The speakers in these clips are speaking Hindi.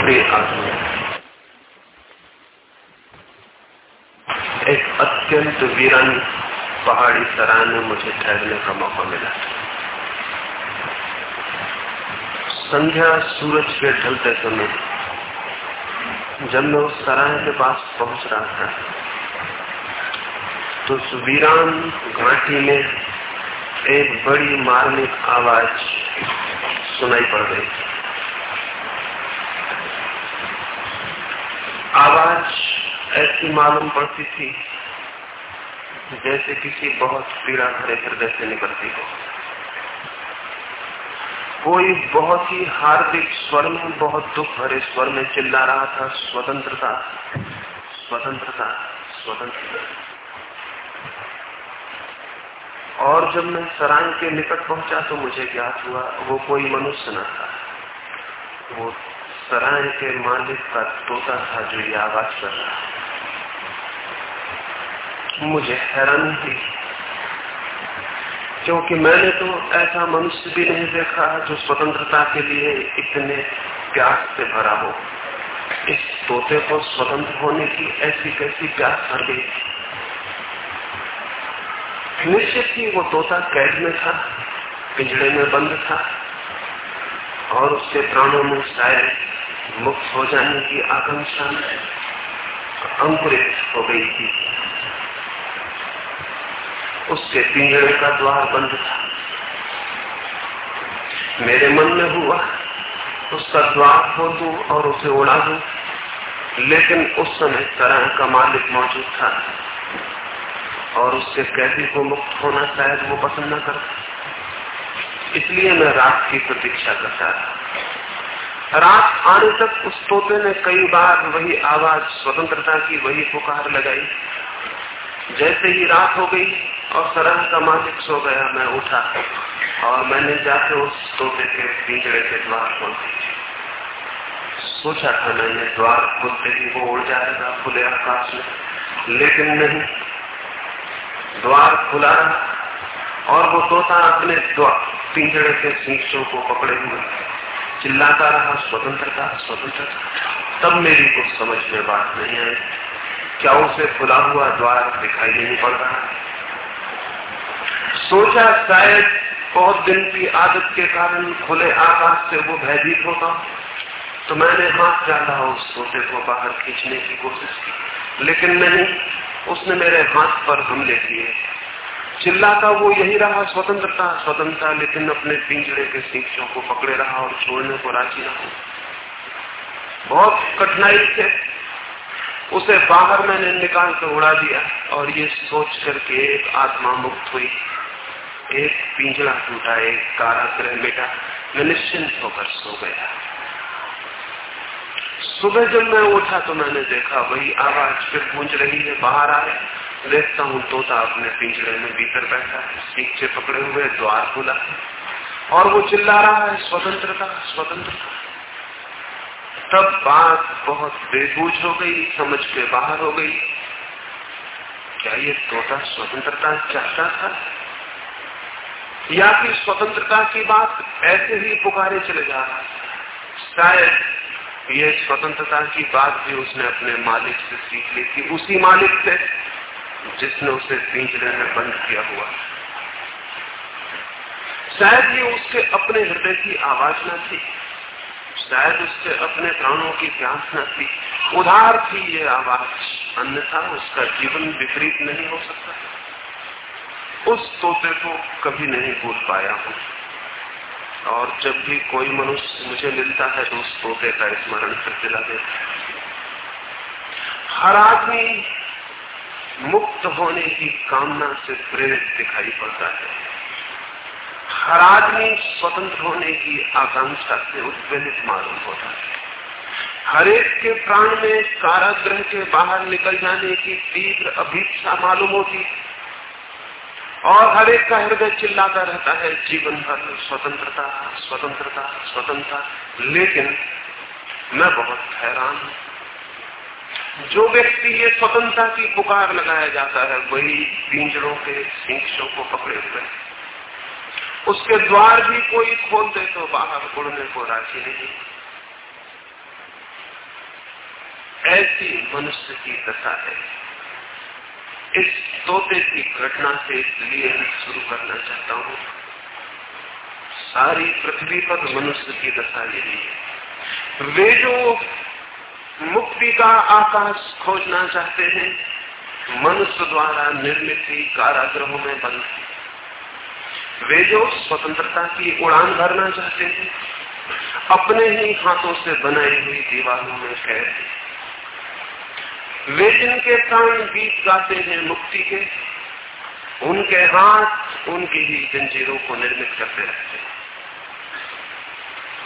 प्रिय आत्मा एक अत्यंत वीरान पहाड़ी सराय में मुझे ठहरने का मौका मिला। संध्या सूरज के ढलते समय जब मैं उस सराय के पास पहुँच रहा था तो उस वीरान घाटी में एक बड़ी मार्मिक आवाज़ सुनाई पड़ रही थी आवाज़ ऐसी मालूम पड़ती थी जैसे किसी बहुत पीड़ा भरे हृदय से निकलती हो। कोई बहुत ही हार्दिक स्वर में, बहुत दुख भरे स्वर में चिल्ला रहा था, स्वतंत्रता स्वतंत्रता स्वतंत्रता। और जब मैं सराय के निकट पहुँचा तो मुझे ज्ञात हुआ, वो कोई मनुष्य न था। वो सराय के मालिक का तोता था जो ये आवाज़ कर रहा मुझे हैरानी थी क्योंकि मैंने तो ऐसा मनुष्य भी नहीं देखा जो स्वतंत्रता के लिए इतने प्यास से भरा हो। इस तोते को स्वतंत्र होने की ऐसी कैसी प्यास भर गई? निश्चित ही वो तोता कैद में था पिंजड़े में बंद था, और उसके प्राणों में शायद मुक्त हो जाने की आकांक्षा अंकुरित हो गई थी। उसके पिंजरे का द्वार बंद था। मेरे मन में हुआ, उसका द्वार खोल दू और उसे उड़ा दू, लेकिन उस समय तरह का मालिक मौजूद था। और उससे कैदी को मुक्त होना शायद वो पसंद न करता। इसलिए मैं रात की प्रतीक्षा करता रहा। रात आने तक उस तोते ने कई बार वही आवाज़ स्वतंत्रता की वही पुकार लगाई। जैसे ही रात हो गई और सरह का मालिक सो गया, मैं उठा। और मैंने जाके उस तोते के पिंजड़े के द्वार खोल सोचा था मैंने द्वार खोलते ही वो उड़ जाएगा खुले आकाश में। लेकिन नहीं, द्वार खुला और वो तोता अपने पिंजड़े के शीशों को पकड़े हुए चिल्लाता रहा, स्वतंत्रता स्वतंत्रता। तब मेरी कुछ समझ में बात नहीं आई। क्या उसे खुला हुआ द्वार दिखाई नहीं पड़ रहा? सोचा शायद बहुत दिन की आदत के कारण खुले आकाश से वो भयभीत होता। तो मैंने हाथ डाला उस सोते को बाहर खींचने की कोशिश की। लेकिन नहीं, उसने मेरे हाथ पर हमले किए। चिल्लाता वो यही रहा स्वतंत्रता स्वतंत्रता लेकिन अपने पिंजड़े के शिक्षों को पकड़े रहा और छोड़ने को राज़ी रहा। बहुत कठिनाई से उसे बाहर मैंने निकाल कर उड़ा दिया और ये सोच करके एक आत्मा मुक्त हुई। एक पिंजरा टूटा, एक काराग्रह बेटा मैं निश्चिंत होकर सो गया। सुबह जब मैं उठा तो मैंने देखा, वही आवाज़ फिर गूंज रही है, बाहर आए देखता हूँ तोता अपने पिंजरे में भीतर बैठा है सीखे पकड़े हुए द्वार खुला और वो चिल्ला रहा है, स्वतंत्रता स्वतंत्रता। तब बात बहुत बेबूझ हो गई, समझ के बाहर हो गई। क्या ये तोता स्वतंत्रता चाहता था? या फिर स्वतंत्रता की बात, ऐसे ही पुकारे चले जा रहा शायद ये स्वतंत्रता की बात भी उसने अपने मालिक से सीख ली थी। उसी मालिक से जिसने उसे पिंजरे में बंद किया हुआ शायद ये उसके अपने हृदय की आवाज़ न थी। शायद उससे अपने प्राणों की प्यास न थी। उधार थी ये आवाज़। अन्यथा उसका जीवन विपरीत नहीं हो सकता। उस तोते को कभी नहीं भूल पाया हूँ। और जब भी कोई मनुष्य मुझे मिलता है तो उस तोते का स्मरण कर दिला देता हर आदमी मुक्त होने की कामना से प्रेरित दिखाई पड़ता है। हर आदमी स्वतंत्र होने की आकांक्षा से उत्प्रेरित मालूम होता है। हर एक के प्राण में कारागृह के बाहर निकल जाने की तीव्र अभीक्षा मालूम होती और हर एक का हृदय चिल्लाता रहता है, जीवन भर स्वतंत्रता स्वतंत्रता स्वतंत्रता। लेकिन मैं बहुत हैरान हूँ। जो व्यक्ति ये स्वतंत्रता की पुकार लगाया जाता है, वही पिंजरों के शिक्षों को पकड़े हुए उसके द्वार भी कोई खोल दे तो बाहर उड़ने को राज़ी नहीं। ऐसी मनुष्य की दशा है। इस तोते की घटना से इसलिए शुरू करना चाहता हूँ। सारी पृथ्वी पर मनुष्य की दशा यही है। वे जो मुक्ति का आकाश खोजना चाहते हैं, मनुष्य द्वारा निर्मित ही कारागृहों में बंद वे जो स्वतंत्रता की उड़ान भरना चाहते हैं, अपने ही हाथों से बनाई हुई दीवारों में कैद वे जिनके प्राण गीत गाते हैं मुक्ति के। उनके हाथ, उनकी ही जंजीरों को निर्मित करते रहते हैं।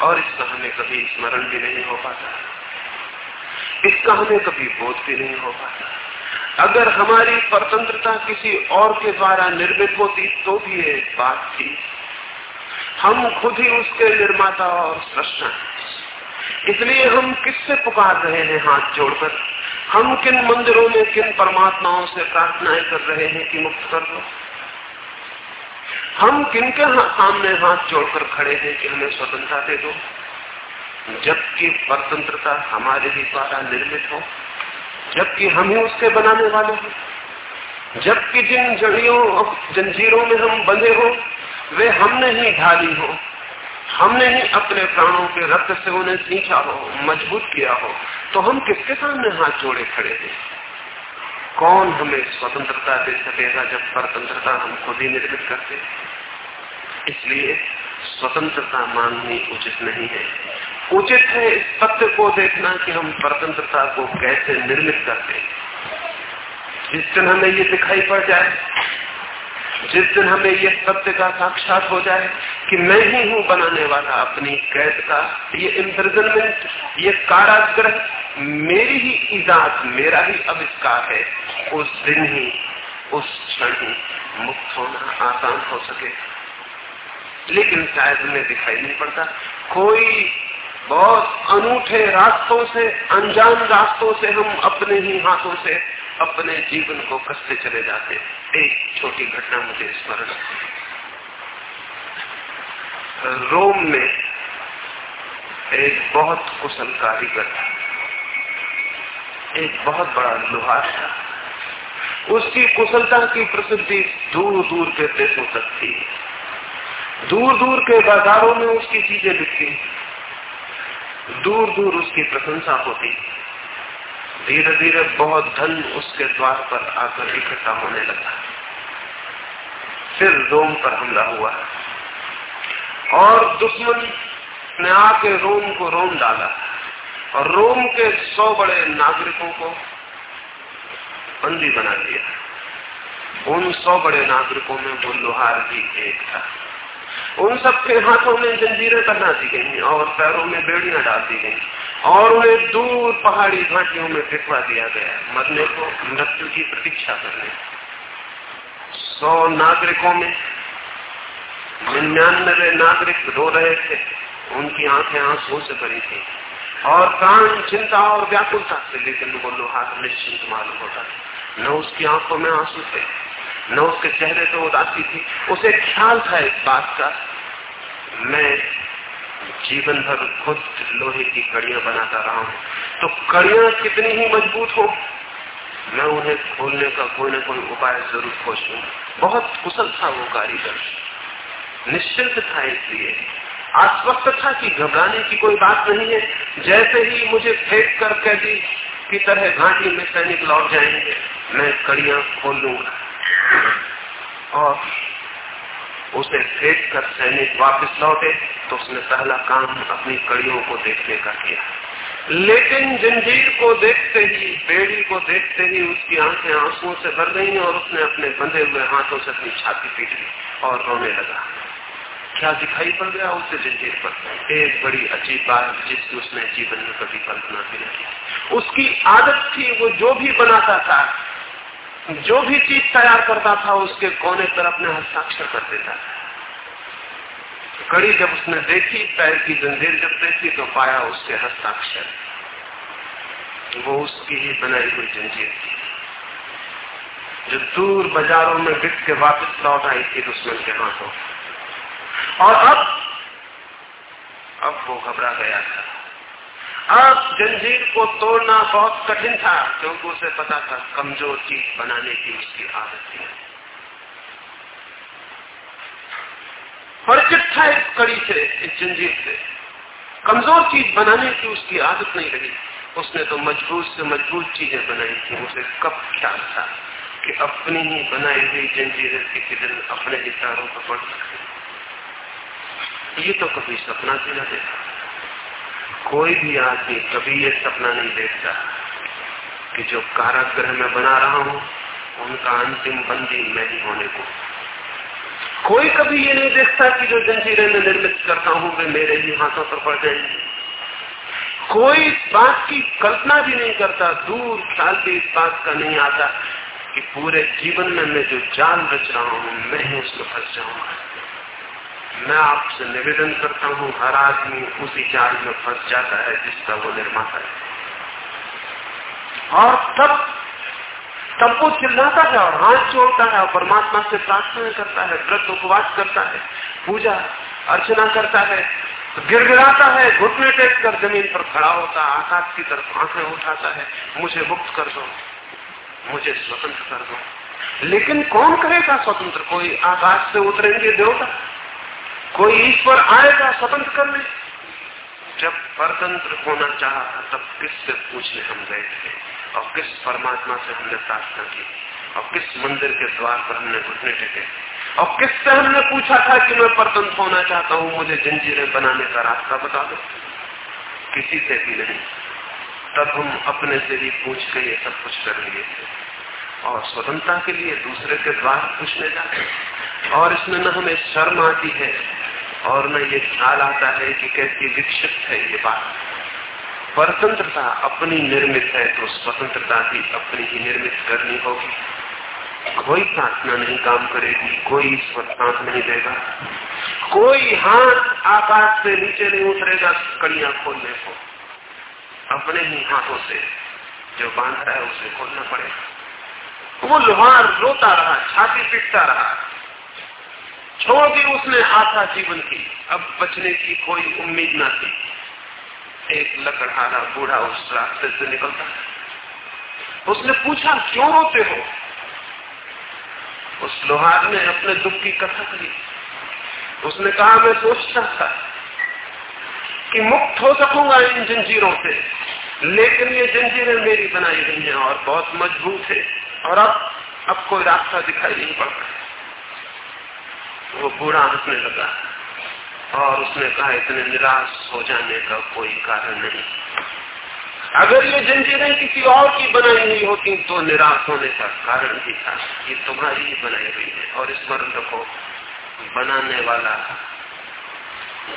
और इसका हमें कभी स्मरण भी नहीं हो पाता। इसका हमें कभी बोध भी नहीं हो पाता। अगर हमारी स्वतंत्रता किसी और के द्वारा निर्मित होती तो भी एक बात थी। हम खुद ही उसके निर्माता और सृष्टा इसलिए हम किससे पुकार रहे हैं हाथ जोड़कर? हम किन मंदिरों में किन परमात्माओं से प्रार्थनाएँ कर रहे हैं कि मुक्त कर दो? हम किनके सामने हाथ जोड़कर खड़े हैं कि हमें स्वतंत्रता दे दो? जबकि स्वतंत्रता हमारे ही द्वारा निर्मित हो, जबकि हम ही उसके बनाने वाले हो, जबकि जिन जड़ियों जंजीरों में हम बंधे हो, वे हमने ही ढाली हो, हमने ही अपने प्राणों के रक्त से उन्हें सींचा हो, मज़बूत किया हो। तो हम किसके सामने हाथ जोड़े खड़े हैं कौन हमें स्वतंत्रता दे सकेगा जब स्वतंत्रता हम खुद ही निर्मित करते इसलिए स्वतंत्रता मांगनी उचित नहीं है। उचित है इस सत्य को देखना कि हम स्वतंत्रता को कैसे निर्मित करते जिस दिन हमें ये दिखाई पड़ जाए जिस दिन हमें यह सत्य का साक्षात हो जाए कि मैं ही हूँ बनाने वाला अपनी कैद का, ये इम्प्रिजनमेंट ये काराग्रह, मेरी ही ईजाद मेरा ही आविष्कार है, उस दिन ही, उस क्षण ही मुक्त होना आसान हो सके। लेकिन शायद हमें दिखाई नहीं पड़ता। कोई बहुत अनूठे रास्तों से, अनजान रास्तों से हम अपने ही हाथों से अपने जीवन को कसते चले जाते। एक छोटी घटना मुझे स्मरण रोम में एक बहुत कुशल कारीगर था एक बहुत बड़ा लोहार था। उसकी कुशलता की प्रसिद्धि दूर दूर के देशों तक थी। दूर दूर के बाजारों में उसकी चीज़ें बिकती दूर दूर उसकी प्रशंसा होती धीरे धीरे बहुत धन उसके द्वार पर आकर इकट्ठा होने लगा। फिर रोम पर हमला हुआ। और दुश्मन ने आके रोम को रोम डाला। और रोम के सौ बड़े नागरिकों को बंदी बना दिया उन सौ बड़े नागरिकों में वो लोहार भी एक था। उन सबके हाथों में जंजीरें पहना दी गई और पैरों में बेड़ियाँ डाल दी गई। और उन्हें दूर पहाड़ी घाटियों में फिटवा दिया गया। मरने को मृत्यु की प्रतीक्षा करने। सौ नागरिकों में निन्यानबे नागरिक रो रहे थे। उनकी आँखें आँसू से भरी थी। और प्राण चिंता और व्याकुलता से लेकिन वो लोहार निश्चिंत मालूम होता न उसकी आँखों में आँसू थे, न उसके चेहरे पे उदासी थी। उसे ख्याल था इस बात का। मैं जीवन भर खुद लोहे की कड़ियाँ बनाता रहा हूँ। तो कड़ियाँ कितनी ही मज़बूत हो, मैं उन्हें खोलने का कोई न कोई उपाय ज़रूर खोजूं बहुत कुशल था वो कारीगर। निश्चिंत था इसलिए। आश्वस्त था कि घबराने की कोई बात नहीं है। जैसे ही मुझे फेंक कर कैदी की तरह घाटी में सैनिक लौट जाएँगे, मैं कड़िया खोल लूँगा। और उसे फेंक कर सैनिक वापस लौटे तो उसने पहला काम अपनी कड़ियों को देखने का किया। लेकिन जंजीर को देखते ही, बेड़ी को देखते ही उसकी आँखें आंसुओं से भर गई और उसने अपने बंधे हुए हाथों से अपनी छाती पीट ली और रोने लगा। क्या दिखाई पड़ गया उससे जंजीर पर? एक बड़ी अजीब बात जिसकी उसने जीवन में कभी कल्पना भी नहीं उसकी आदत थी वो जो भी बनाता था जो भी चीज़ तैयार करता था, उसके कोने पर अपने हस्ताक्षर कर देता था। कड़ी जब उसने देखी, पैर की जंजीर जब देखी तो पाया उसके हस्ताक्षर वो उसकी ही बनाई हुई जंजीर थी। जो दूर बाजारों में बिक के वापस लौट आई थी दुश्मन के हाथों। और अब अब वो घबरा गया था। अब जंजीर को तोड़ना बहुत कठिन था, क्योंकि उसे पता था कमज़ोर चीज़ बनाने की उसकी आदत थी परिचित था इस कड़ी से, इस जंजीर से। कमज़ोर चीज़ बनाने की उसकी आदत नहीं रही। उसने तो मज़बूत से मज़बूत चीज़ें बनाई थी। उसे कब ख्याल था कि अपनी ही बनाई हुई जंजीरें किसी दिन अपने विचारों पर पड़ सकती ये तो कभी सपना भी न देखा। कोई भी आदमी कभी ये सपना नहीं देखता कि जो कारागृह में बना रहा हूँ, उनका अंतिम बंदी मैं ही होने को। कोई कभी ये नहीं देखता कि जो जंजीरें में निर्मित करता हूँ, वे मेरे ही हाथों पर पड़ जाएँगे। कोई बात की कल्पना भी नहीं करता, दूर ख्याल भी इस बात का नहीं आता कि पूरे जीवन में मैं जो जाल रच रहा हूँ, मैं ही उसमें फंस जाऊँगा। मैं आपसे निवेदन करता हूँ, हर आदमी उसी जाल में फंस जाता है जिसका वो निर्माता है। और तब तब वो चिल्लाता है और हाथ जोड़ता है और परमात्मा से प्रार्थना करता है, व्रत उपवास करता है, पूजा अर्चना करता है तो गिड़गिड़ाता है, घुटने टेक कर ज़मीन पर खड़ा होता है, आकाश की तरफ़ आँखें उठाता है, मुझे मुक्त कर दो, मुझे स्वतंत्र कर दो। लेकिन कौन करेगा स्वतंत्र? कोई आकाश से उतरेंगे देवता? कोई ईश्वर आएगा स्वतंत्र करने? जब परतंत्र होना चाहा था, तब किससे पूछने हम गए थे? और किस परमात्मा से हमने प्रार्थना की? और किस मंदिर के द्वार पर हमने घुटने टेके? और किससे हमने पूछा था कि मैं परतंत्र होना चाहता हूँ? मुझे जंजीरें बनाने का रास्ता बता दो। किसी से भी नहीं। तब हम अपने से भी पूछ के ये सब कुछ कर लिए। और स्वतंत्रता के लिए दूसरे के द्वार पूछने जाते और इसमें न हमें शर्म आती है। और न ये ख्याल आता है कि कैसी विकसित है ये बात। स्वतंत्रता अपनी निर्मित है तो स्वतंत्रता भी अपनी ही निर्मित करनी होगी। कोई प्रार्थना नहीं काम करेगी, कोई ईश्वर साथ नहीं देगा। कोई हाथ आकाश से नीचे नहीं उतरेगा, कड़िया खोलने को। अपने ही हाथों से जो बाँध है, उसे खोलना पड़ेगा। वो लोहार रोता रहा, छाती पीटता रहा। छोड़ दी उसने आशा जीवन की। अब बचने की कोई उम्मीद ना थी। एक लकड़हारा बूढ़ा उस रास्ते से निकलता। उसने पूछा, क्यों रोते हो? उस लोहार ने अपने दुख की कथा करी उसने कहा, मैं सोचता था कि मुक्त हो सकूँगा इन जंजीरों से, लेकिन ये जंजीरें मेरी बनाई गई हैं और बहुत मज़बूत है और अब अब कोई रास्ता दिखाई नहीं पड़ता। वो बूढ़ा हंसने लगा। और उसने कहा, इतने निराश हो जाने का कोई कारण नहीं। अगर ये जंजीरें किसी और की बनाई हुई होती तो निराश होने का कारण भी था। ये तुम्हारी ही बनाई हुई है। और स्मरण रखो बनाने वाला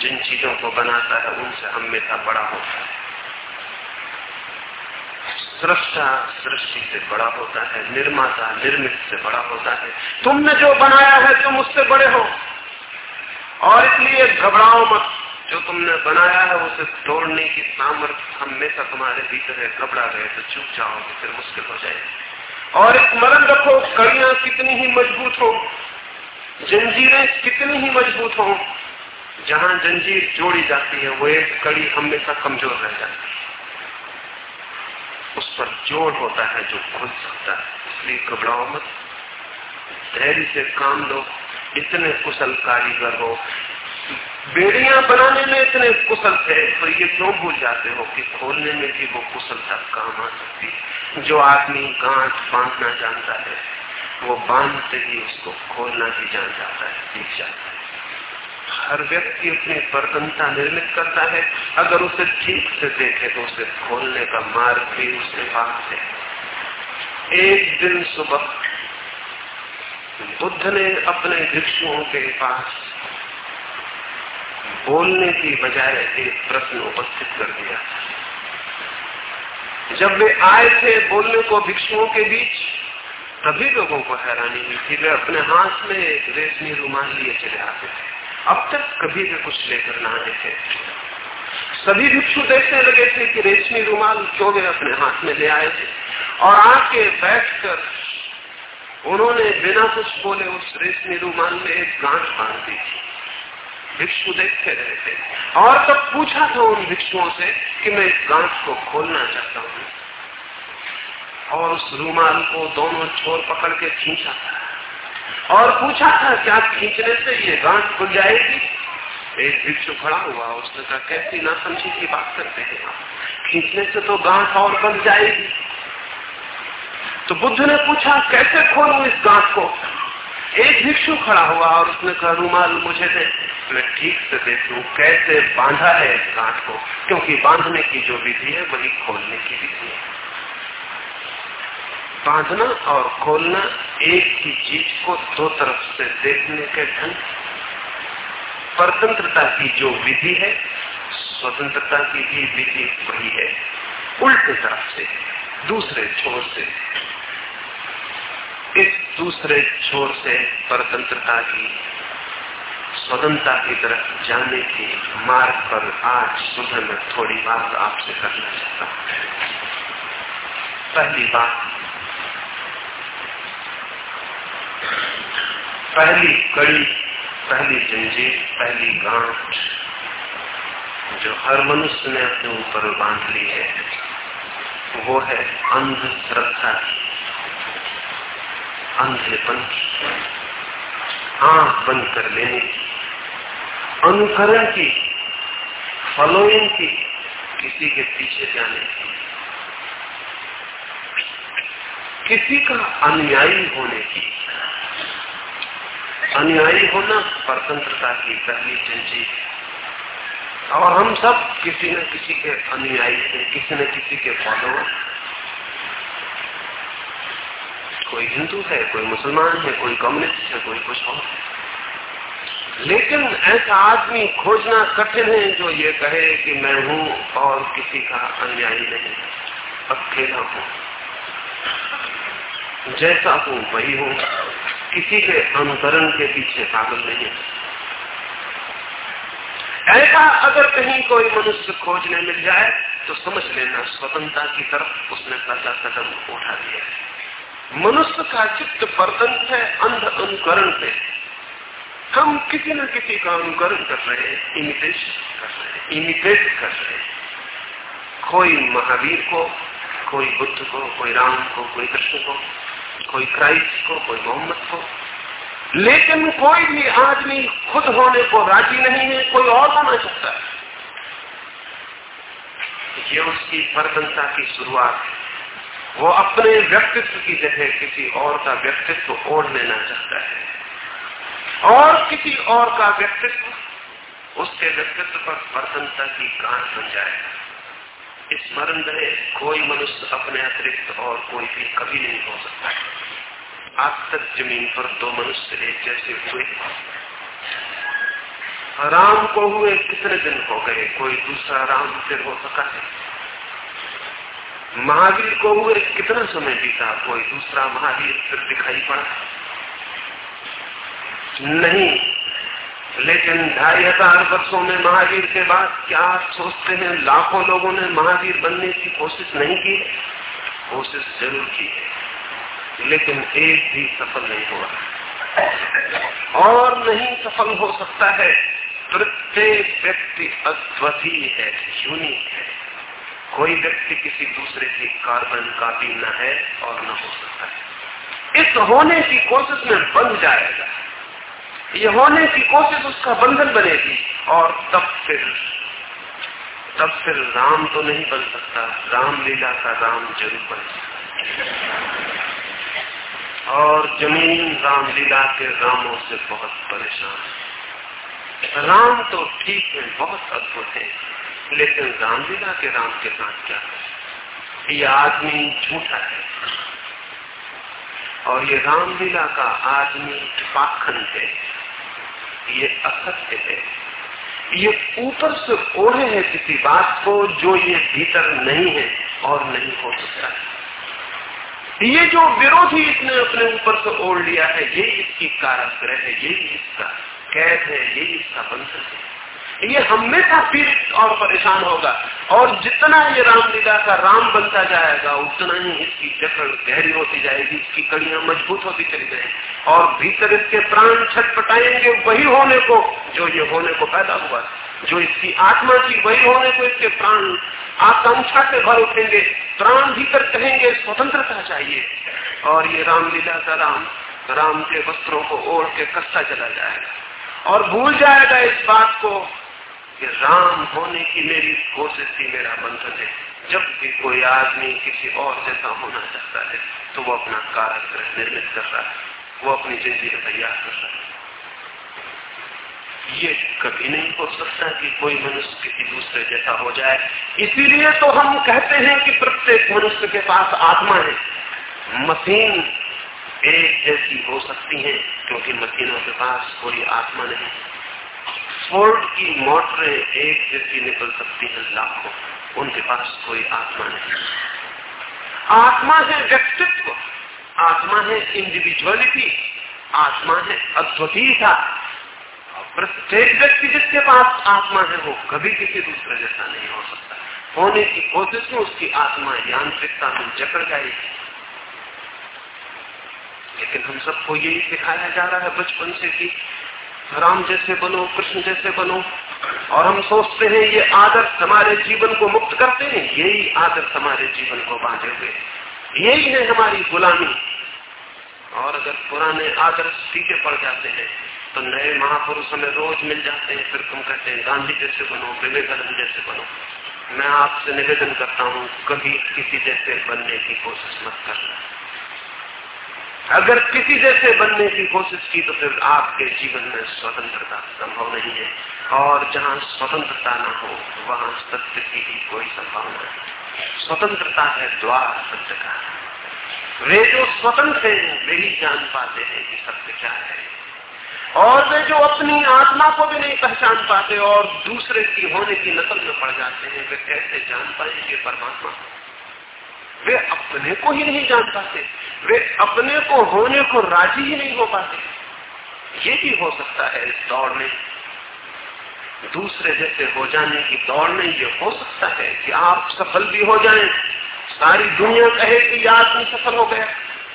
जिन चीज़ों को बनाता है, उनसे हमेशा बड़ा होता है। सृष्टा सृष्टि से बड़ा होता है, निर्माता निर्मित से बड़ा होता है। तुमने जो बनाया है, तुम उससे बड़े हो। और इसलिए घबराओ मत। जो तुमने बनाया है, उसे तोड़ने की सामर्थ्य हमेशा तुम्हारे भीतर है। घबरा गए तो चुप जाओगे, फिर मुश्किल हो जाएगी। और स्मरण रखो, कड़ियाँ कितनी ही मज़बूत हो। जंजीरें कितनी ही मज़बूत हो। जहाँ जंजीर जोड़ी जाती है, वो एक कड़ी हमेशा कमज़ोर रह जाती है। उस पर ज़ोर होता है जो खुल सकता है। इसलिए घबराओ मत। धैर्य से काम लो, इतने कुशल कारीगर हो। बेड़ियाँ बनाने में इतने कुशल थे तो ये क्यों भूल जाते हो कि खोलने में भी वो कुशलता काम आ सकती जो आदमी गांठ बांधना जानता है, वो बांधते ही उसको खोलना भी जान जाता है, सीख जाता है। हर व्यक्ति अपनी प्रकनता निर्मित करता है। अगर उसे ठीक से देखे तो उसे खोलने का मार्ग भी उसके पास है। एक दिन सुबह बुद्ध ने अपने भिक्षुओं के पास बोलने की बजाय एक प्रश्न उपस्थित कर दिया। जब वे आए थे बोलने को भिक्षुओं के बीच, तभी लोगों को हैरानी हुई थी वे अपने हाथ में रेशमी रुमाल लिए चले आते थे। अब तक कभी भी कुछ लेकर ना आए थे सभी भिक्षु देखने लगे थे कि रेशमी रुमाल क्यों वे अपने हाथ में ले आए थे। और आके बैठकर उन्होंने बिना कुछ बोले उस रेशमी रुमाल में एक गांठ बाँध दी थी। भिक्षु देखते रहे थे। और तब पूछा था उन भिक्षुओं से कि मैं इस गांठ को खोलना चाहता हूँ। और उस रूमाल को दोनों छोर पकड़ के खींचा था। और पूछा था क्या खींचने से ये गांठ खुल जाएगी? एक भिक्षु खड़ा हुआ, उसने कहा, कैसी ना समझी की बात करते हैं खींचने से तो गांठ और बन जाएगी। तो बुद्ध ने पूछा, कैसे खोलू इस गांठ को? एक भिक्षु खड़ा हुआ और उसने कहा, रूमाल मुझे दे। मैं, ठीक से देखू, कैसे बांधा है इस गांठ को? क्योंकि बांधने की जो विधि है, वही खोलने की विधि है। बांधना और खोलना एक ही चीज़ को दो तरफ़ से देखने के ढंग स्वतंत्रता की जो विधि है, स्वतंत्रता की भी विधि वही है। उल्टे तरफ़ से, दूसरे छोर से। इस दूसरे छोर से परतंत्रता की, स्वतंत्रता की तरफ़ जाने के मार्ग पर आज सुबह में थोड़ी बात आपसे करना चाहता हूँ। पहली बात पहली कड़ी, पहली जंजीर, पहली गांठ, जो हर मनुष्य ने अपने ऊपर बाँध ली है, वो है अंध श्रद्धा की, अंधेपन की, आँख बंद कर लेने की, अनुकरण की फॉलोइंग की, किसी के पीछे जाने की। किसी का अनुयायी होने की। अनुयायी होना स्वतंत्रता की पहली जंजीर और हम सब किसी न किसी के अनुयायी हैं किसी न किसी के फॉलोअर कोई हिंदू है, कोई मुसलमान है, कोई कम्युनिस्ट है, कोई कुछ और लेकिन ऐसा आदमी खोजना कठिन है जो ये कहे कि मैं हूँ और किसी का अनुयायी नहीं, अकेला हूँ। जैसा हूँ, वही हूँ। किसी के अनुकरण के पीछे पागल नहीं है। ऐसा अगर कहीं कोई मनुष्य खोजने मिल जाए तो समझ लेना स्वतंत्रता की तरफ़ उसने पहला कदम उठा दिया है। मनुष्य का चित्त परतंत्र है, अंध अनुकरण से। हम किसी न किसी का अनुकरण कर रहे हैं इमिटेशन कर रहे हैं इमिटेट कर रहे हैं। कोई महावीर को, कोई बुद्ध को, कोई राम को, कोई कृष्ण को कोई क्राइस्ट को, कोई मोहम्मद को। लेकिन कोई भी आदमी खुद होने को राज़ी नहीं है, कोई और होना चाहता है। ये उसकी परतंत्रता की शुरुआत है। वो अपने व्यक्तित्व की जगह किसी और का व्यक्तित्व ओढ़ लेना चाहता है। और किसी और का व्यक्तित्व उसके व्यक्तित्व पर प्रसन्नता की गांठ बन जाएगा। स्मरण रहे कोई मनुष्य अपने अतिरिक्त और कोई भी कभी नहीं हो सकता। आज तक ज़मीन पर दो मनुष्य एक जैसे हुए। राम को हुए कितने दिन हो गए, कोई दूसरा राम फिर हो सका है? महावीर को हुए कितना समय बीता, कोई दूसरा महावीर फिर दिखाई पड़ा? नहीं लेकिन ढाई हज़ार वर्षो में महावीर के बाद क्या आप सोचते हैं? लाखों लोगों ने महावीर बनने की कोशिश नहीं की। कोशिश ज़रूर की। है लेकिन एक भी सफल नहीं हुआ। और नहीं सफल हो सकता है। प्रत्येक व्यक्ति अद्वितीय है यूनिक है। कोई व्यक्ति किसी दूसरे की कार्बन कापी न है और न हो सकता है। इस होने की कोशिश में बन जाएगा। ये होने की कोशिश उसका बंधन बनेगी और तब फिर तब फिर राम तो नहीं बन सकता। राम लीला का राम ज़रूर बन सकता। और ज़मीन रामलीला के रामों से बहुत परेशान है। राम तो ठीक है, बहुत अद्भुत है, लेकिन रामलीला के राम के साथ क्या है? ये आदमी झूठा है। और ये रामलीला का आदमी पाखंड है। ये असत्य है। ये ऊपर से ओढ़े है किसी बात को जो ये भीतर नहीं है और नहीं हो सकता। ये जो विरोधी इसने अपने ऊपर से ओढ़ लिया है, ये इसकी काराग्रह है, ये इसका कैद है, ये इसका बंधन है। ये हमेशा पीड़ित और परेशान होगा। और जितना ये रामलीला का राम बनता जाएगा, उतना ही इसकी जकड़ गहरी होती जाएगी, इसकी कड़ियाँ मज़बूत होती चली जाएगी। और भीतर इसके प्राण छटपटाएँगे वही होने को, जो ये होने को पैदा हुआ। जो इसकी आत्मा थी, वही होने को इसके प्राण आकांक्षा से भर उठेंगे। प्राण भीतर कहेंगे, स्वतंत्रता चाहिए। और ये रामलीला का राम राम के वस्त्रों को ओढ़ के कस्ता चला जाएगा। और भूल जाएगा इस बात को कि राम होने की मेरी कोशिश ही मेरा बंधन है। जब भी कोई आदमी किसी और जैसा होना चाहता है तो वो अपना काराग्रह निर्मित कर रहा है। वो अपनी ज़िंदगी तैयार कर रहा है। ये कभी नहीं हो सकता कि कोई मनुष्य किसी दूसरे जैसा हो जाए। इसीलिए तो हम कहते हैं कि प्रत्येक मनुष्य के पास आत्मा है। मशीन एक जैसी हो सकती है, क्योंकि मशीनों के पास कोई आत्मा नहीं। फोर्ड की मोटरें एक जैसी निकल सकती हैं लाखों। उनके पास कोई आत्मा नहीं। आत्मा है व्यक्तित्व। आत्मा है इंडिविजुअलिटी आत्मा है अद्वितीयता। प्रत्येक व्यक्ति जिसके पास आत्मा है, वो कभी किसी दूसरे जैसा नहीं हो सकता। होने की कोशिश में उसकी आत्मा यांत्रिकता में जकड़ जाएगी। लेकिन हम सबको यही सिखाया जा रहा है बचपन से कि राम जैसे बनो, कृष्ण जैसे बनो। और हम सोचते हैं, ये आदर्श हमारे जीवन को मुक्त करते हैं। यही आदर्श हमारे जीवन को बांधे हुए यही है हमारी गुलामी। और अगर पुराने आदर्श पीछे पड़ जाते हैं तो नए महापुरुष हमें रोज मिल जाते हैं। फिर तुम कहते हैं, गांधी जैसे बनो, विवेकानंद जैसे बनो। मैं आपसे निवेदन करता हूँ, कभी किसी जैसे बनने की कोशिश मत करना। अगर किसी जैसे बनने की कोशिश की तो फिर आपके जीवन में स्वतंत्रता संभव नहीं है। और जहाँ स्वतंत्रता न हो, वहाँ सत्य की भी कोई संभावना नहीं। स्वतंत्रता है द्वार सत्य का। वे जो स्वतंत्र हैं, वे ही जान पाते हैं कि सत्य क्या है। और वे जो अपनी आत्मा को भी नहीं पहचान पाते और दूसरे की होने की नकल में पड़ जाते हैं, वे कैसे जान पाएँगे परमात्मा? वे अपने को ही नहीं जान पाते। वे अपने को होने को राज़ी ही नहीं हो पाते। ये भी हो सकता है इस दौड़ में। दूसरे जैसे हो जाने की दौड़ में ये हो सकता है कि आप सफल भी हो जाएँ। सारी दुनिया कहे कि ये आदमी सफल हो गया।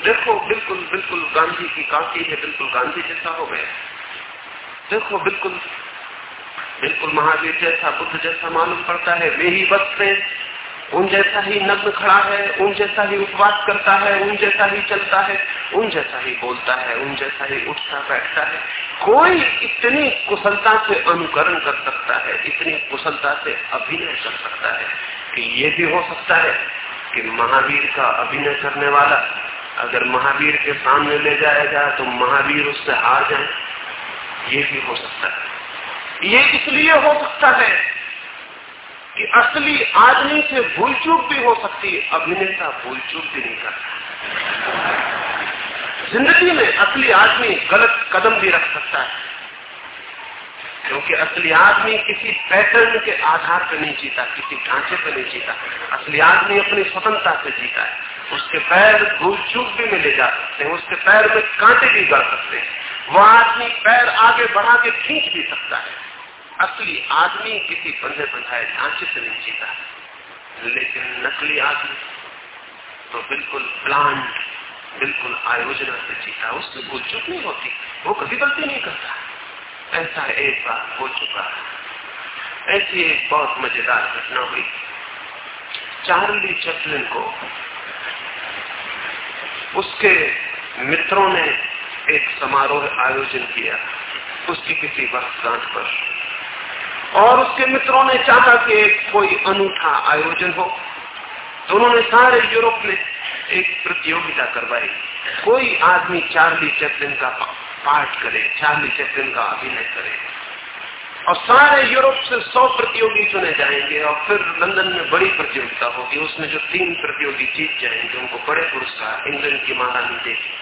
देखो, बिल्कुल बिल्कुल गांधी की काफ़ी है, बिल्कुल गांधी जैसा हो गया। देखो, बिल्कुल बिल्कुल महावीर जैसा, बुद्ध जैसा मालूम पड़ता है। वे ही वक्त उन जैसा ही नग्न खड़ा है, उन जैसा ही उपवास करता है, उन जैसा ही चलता है, उन जैसा ही बोलता है, उन जैसा ही उठता बैठता है। कोई इतनी कुशलता से अनुकरण कर सकता है, इतनी कुशलता से अभिनय कर सकता है कि ये भी हो सकता है कि महावीर का अभिनय करने वाला अगर महावीर के सामने ले जाया जाए तो महावीर उससे हार जाए। ये भी हो सकता है। ये इसलिए हो सकता है कि असली आदमी से भूल चूक भी हो सकती है, अभिनेता भूल चूक भी नहीं करता। ज़िंदगी में असली आदमी गलत कदम भी रख सकता है, क्योंकि असली आदमी किसी पैटर्न के आधार पर नहीं जीता, किसी ढांचे पर नहीं जीता। असली आदमी अपनी स्वतंत्रता से जीता है। उसके पैर भूल चूक भी मिले जा सकते हैं, उसके पैर में कांटे भी गड़ सकते हैं। वह आदमी पैर आगे बढ़ा के खींच भी सकता है। असली आदमी किसी बंधे बंधाए ढांचे से नहीं जीता। लेकिन नकली आदमी तो बिल्कुल प्लांट बिल्कुल आयोजना से जीता। उससे भूल चूक नहीं होती, वो कभी गलती नहीं करता। ऐसा एक बार हो चुका ऐसी एक बहुत मज़ेदार घटना हुई। चार्ली चैपलिन को उसके मित्रों ने एक समारोह आयोजन किया, उसकी किसी वर्षगांठ पर। और उसके मित्रों ने चाहा कि एक कोई अनूठा आयोजन हो। तो उन्होंने सारे यूरोप में एक प्रतियोगिता करवाई। कोई आदमी चार्ली चैपलिन का पाठ करे, चार्ली चैपलिन का अभिनय करे। और सारे यूरोप से सौ प्रतियोगी चुने जाएँगे और फिर लंदन में बड़ी प्रतियोगिता होगी। उसमें जो तीन प्रतियोगी जीत जाएँगे, उनको बड़े पुरस्कार, इंग्लैंड की महारानी देगी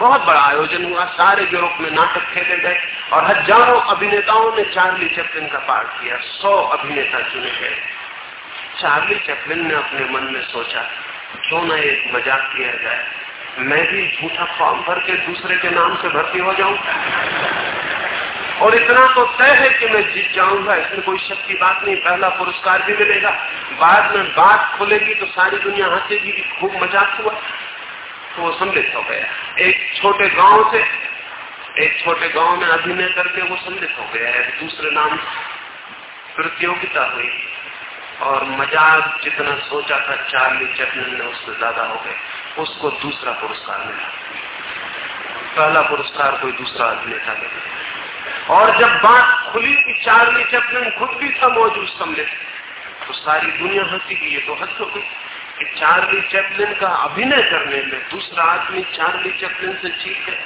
बहुत बड़ा आयोजन हुआ, सारे यूरोप में नाटक खेले गए, और हज़ारों अभिनेताओं ने चार्ली चैपलिन का पाठ किया, सौ अभिनेता चुने गए। चार्ली चैपलिन ने अपने मन में सोचा, क्यों ना एक मज़ाक किया जाए? मैं भी झूठा फॉर्म भर के दूसरे के नाम से भर्ती हो जाऊँ? और इतना तो तय है कि मैं जीत जाऊँगा, इसमें कोई शक की बात नहीं, पहला पुरस्कार भी मिलेगा। बाद में बात खुलेगी तो सारी दुनिया हंसेगी खूब मज़ाक हुआ। तो वो सम्मिलित हो गया। एक छोटे गाँव से, एक छोटे गाँव में अभिनय करके वो सम्मिलित हो गया है। दूसरे नाम प्रतियोगिता हुई। और मज़ाक जितना सोचा था, चार्ली चैपलिन ने उससे ज़्यादा हो गए। उसको दूसरा पुरस्कार मिला। पहला पुरस्कार कोई दूसरा अभिनेता ले और जब बात खुली कि चार्ली चैपलिन खुद भी था मौजूद सम्मिलित तो सारी दुनिया हँसी की ये तो हद हो गई कि चार्ली चैपलिन का अभिनय करने में दूसरा आदमी चार्ली चैपलिन से चीख है।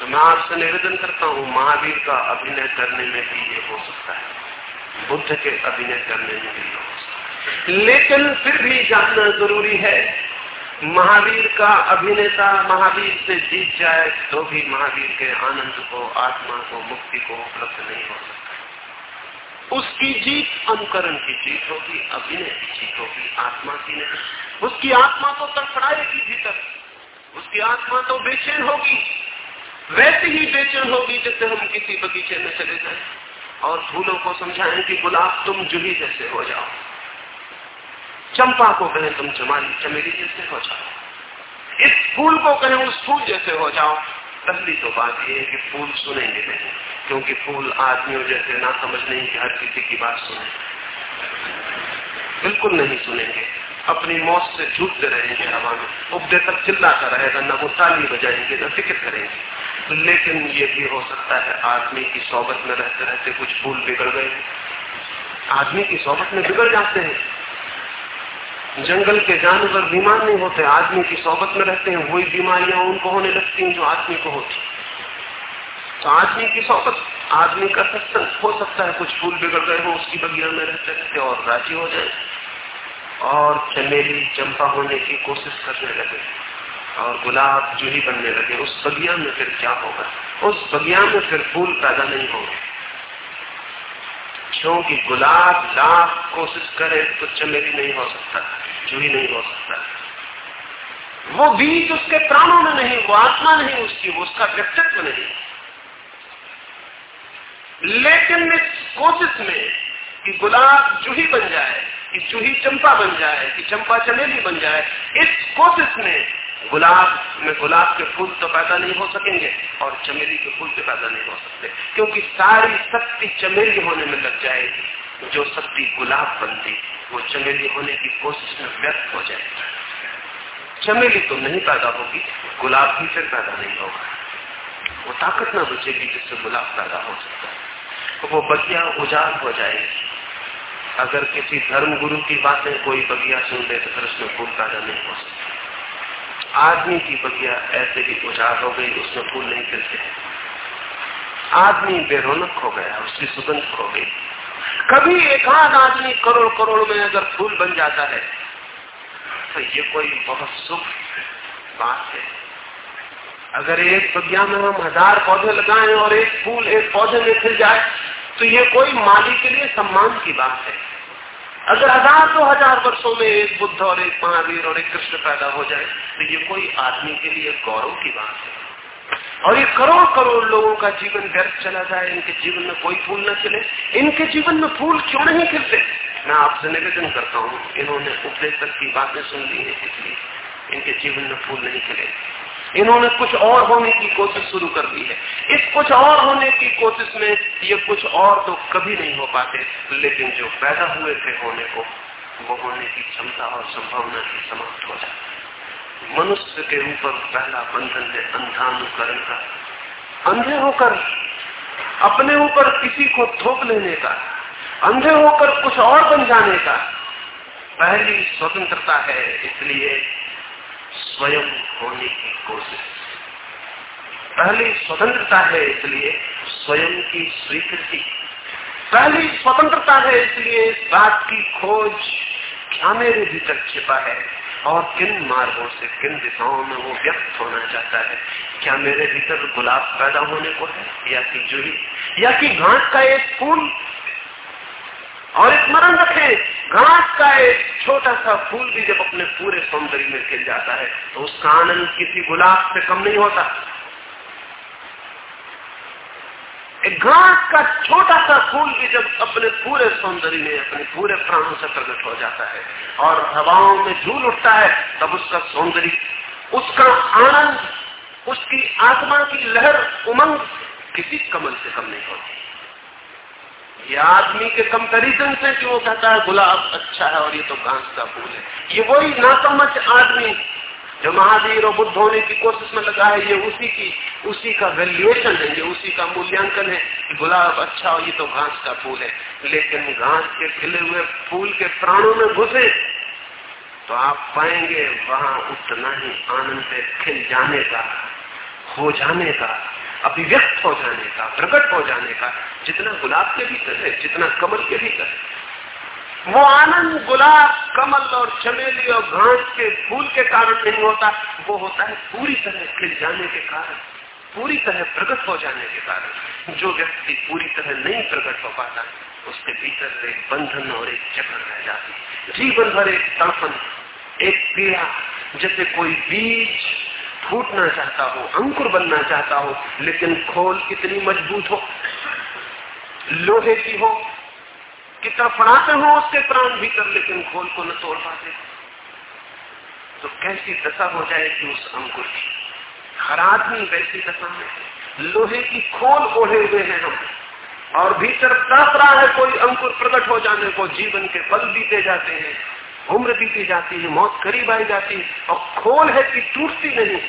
तो मैं आपसे निवेदन करता हूँ, महावीर का अभिनय करने में भी ये हो सकता है। बुद्ध के अभिनय करने में भी हो सकता है। लेकिन फिर भी जानना ज़रूरी है, महावीर का अभिनेता महावीर से जीत जाए तो भी महावीर के आनंद को, आत्मा को, मुक्ति को उपलब्ध नहीं हो सकता। उसकी जीत अनुकरण की जीत होगी, अभिनय की जीत होगी, आत्मा की नहीं। उसकी आत्मा तो तड़फड़ाएगी भीतर, उसकी आत्मा तो बेचैन होगी। वैसे ही बेचैन होगी जैसे हम किसी बगीचे में चले जाए। और फूलों को समझाएँ कि गुलाब तुम जुही जैसे हो जाओ। चंपा को कहें तुम चमारी चमेली जैसे हो जाओ। इस फूल को कहें उस फूल जैसे हो जाओ। पहली तो बात यह है कि फूल सुनेंगे नहीं। क्योंकि फूल आदमियों जैसे ना समझ नहीं कि हर किसी की बात सुने। बिल्कुल नहीं सुनेंगे। अपनी मौत से झूठते रहेंगे हवा में। उपदेशक चिल्लाता रहेगा, न वो ताली बजाएँगे, न फ़िक्र करेंगे। लेकिन ये भी हो सकता है आदमी की सोबत में रहते रहते कुछ फूल बिगड़ गए। आदमी की सोबत में बिगड़ जाते हैं। जंगल के जानवर बीमार नहीं होते, आदमी की सोबत में रहते हैं, वही बीमारियाँ उनको होने लगती हैं जो आदमी को होती तो आदमी की सोबत आदमी का सत्संग हो सकता है कुछ फूल बिगड़ गए हो, उसकी बगिया में रहते रहते और राज़ी हो जाए। और चमेली चंपा होने की कोशिश करने लगे और गुलाब जूही बनने लगे। उस बगिया में फिर क्या होगा? उस बगिया में फिर फूल पैदा नहीं होंगे। क्योंकि गुलाब लाख कोशिश करे तो चमेली नहीं हो सकता, जूही नहीं हो सकता। वो बीज उसके प्राणों में नहीं, वो आत्मा नहीं उसकी उसका व्यक्तित्व नहीं। लेकिन इस कोशिश में कि गुलाब जूही बन जाए, कि जूही चंपा बन जाए, कि चंपा चमेली बन जाए, इस कोशिश में गुलाब में गुलाब के फूल तो पैदा नहीं हो सकेंगे और चमेली के फूल तो पैदा नहीं हो सकते। क्योंकि सारी शक्ति चमेली होने में लग जाएगी। जो शक्ति गुलाब बनती, वो चमेली होने की कोशिश में व्यर्थ हो जाएगी। चमेली तो नहीं पैदा होगी, गुलाब भी फिर पैदा नहीं होगा। वो ताकत ना बचेगी जिससे गुलाब पैदा हो सकता है। वो बगिया उजाड़ हो जाएगी। अगर किसी धर्म गुरु की बातें कोई बगिया सुन ले तो फिर उसमें फूल पैदा नहीं हो सकता। आदमी की बगिया ऐसे ही उजाड़ हो गई, उसमें फूल नहीं खिलते। आदमी बेरोनक हो गया, उसकी सुगंध खो गई। कभी एक आध आदमी करोड़ करोड़ में अगर फूल बन जाता है तो ये कोई बहुत सुख बात है। अगर एक बगिया में हम हज़ार पौधे लगाएँ और एक फूल एक पौधे में खिल जाए तो ये कोई माली के लिए सम्मान की बात है। अगर हज़ार दो हज़ार वर्षों में एक बुद्ध और एक महावीर और एक कृष्ण पैदा हो जाए तो ये कोई आदमी के लिए गौरव की बात है। और ये करोड़ करोड़ लोगों का जीवन व्यर्थ चला जाए, इनके जीवन में कोई फूल न खिले। इनके जीवन में फूल क्यों नहीं खिलते? मैं आपसे निवेदन करता हूँ, इन्होंने उपदेशक की बातें सुन ली है इसलिए इनके जीवन में फूल नहीं खिले। इन्होंने कुछ और होने की कोशिश शुरू कर दी है। इस कुछ और होने की कोशिश में ये कुछ और तो कभी नहीं हो पाते, लेकिन जो पैदा हुए थे होने को, वो होने की क्षमता और संभावना ही समाप्त हो जाए मनुष्य के ऊपर पहला बंधन है अंधानुकरण का। अंधे होकर अपने ऊपर किसी को थोप लेने का, अंधे होकर कुछ और बन जाने का। पहली स्वतंत्रता है, इसलिए स्वयं होने की कोशिश। पहली स्वतंत्रता है इसलिए स्वयं की स्वीकृति। पहली स्वतंत्रता है इसलिए इस बात की खोज क्या मेरे भीतर छिपा है। और किन मार्गों से किन दिशाओं में वो व्यक्त होना चाहता है? क्या मेरे भीतर गुलाब पैदा होने को है? या कि जूही? या कि घाट का एक फूल और स्मरण रखें। घास का एक छोटा सा फूल भी जब अपने पूरे सौंदर्य में खिल जाता है तो उसका आनंद किसी गुलाब से कम नहीं होता। एक घास का छोटा सा फूल भी जब अपने पूरे सौंदर्य में, अपने पूरे प्राणों से प्रकट हो जाता है और हवाओं में झूल उठता है, तब उसका सौंदर्य, उसका आनंद, उसकी आत्मा की लहर उमंग किसी कमल से कम नहीं होती। ये आदमी के कंपेरिजन से कि वो कहता है, गुलाब अच्छा है और ये तो घास का फूल है। ये वही नासमझ आदमी जो महावीर और बुद्ध होने की कोशिश में लगा है, ये उसी की, उसी का वैल्यूएशन है, ये उसी का मूल्यांकन है कि गुलाब अच्छा और ये तो घास का फूल है। लेकिन घास के खिले हुए फूल के प्राणों में घुसे तो आप पाएँगे वहाँ उतना ही आनंद खिल जाने का, हो जाने का। अभिव्यक्त हो जाने का, प्रकट हो जाने का, जितना गुलाब के भीतर है, जितना कमल के भीतर है। वो आनंद गुलाब, कमल और चमेली और घास के फूल के कारण नहीं होता, वो होता है पूरी तरह खिल जाने के कारण, पूरी तरह प्रकट हो जाने के कारण। जो व्यक्ति पूरी तरह नहीं प्रकट हो पाता, उसके भीतर एक बंधन और एक चक्र रह जाती जीवन भर एक तड़पन एक पीड़ा, जैसे कोई बीज फूटना चाहता हो, अंकुर बनना चाहता हो, लेकिन खोल कितनी मज़बूत हो। लोहे की हो, कितना फड़ाते हो उसके प्राण भीतर, लेकिन खोल को न तोड़ पाते। तो कैसी दशा हो जाएगी उस अंकुर की? हर आदमी वैसी दशा में लोहे की खोल ओढ़े हुए हैं हम, और भीतर तड़प रहा है, कोई अंकुर प्रकट हो जाने को जीवन के बल बीते जाते हैं। उम्र बीती जाती है, मौत करीब आई जाती है, और खोल है कि टूटती नहीं।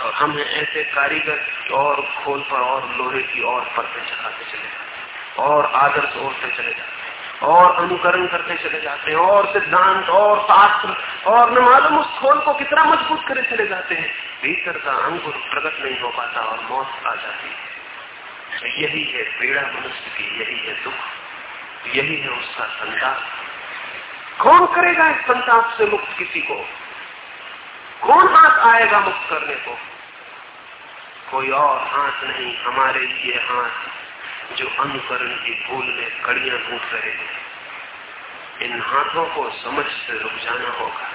और हम ऐसे कारीगर और खोल पर और लोहे की और परतें चढ़ाते चले जाते और आदर्श ओढ़ते चले जाते और अनुकरण करते चले जाते हैं, और सिद्धांत, और शास्त्र, और न मालूम उस खोल को कितना मज़बूत करे चले जाते हैं। भीतर का अंकुर प्रकट नहीं हो पाता और मौत आ जाती है। यही है पीड़ा मनुष्य की, यही है दुख, यही है उसका संताप। कौन करेगा इस संताप से मुक्त किसी को? कौन हाथ आएगा मुक्त करने को? कोई और हाथ नहीं, हमारे लिए हाथ जो अनुकरण की भूल में कड़ियाँ ढूंढ रहे हैं। इन हाथों को समझ से रुक जाना होगा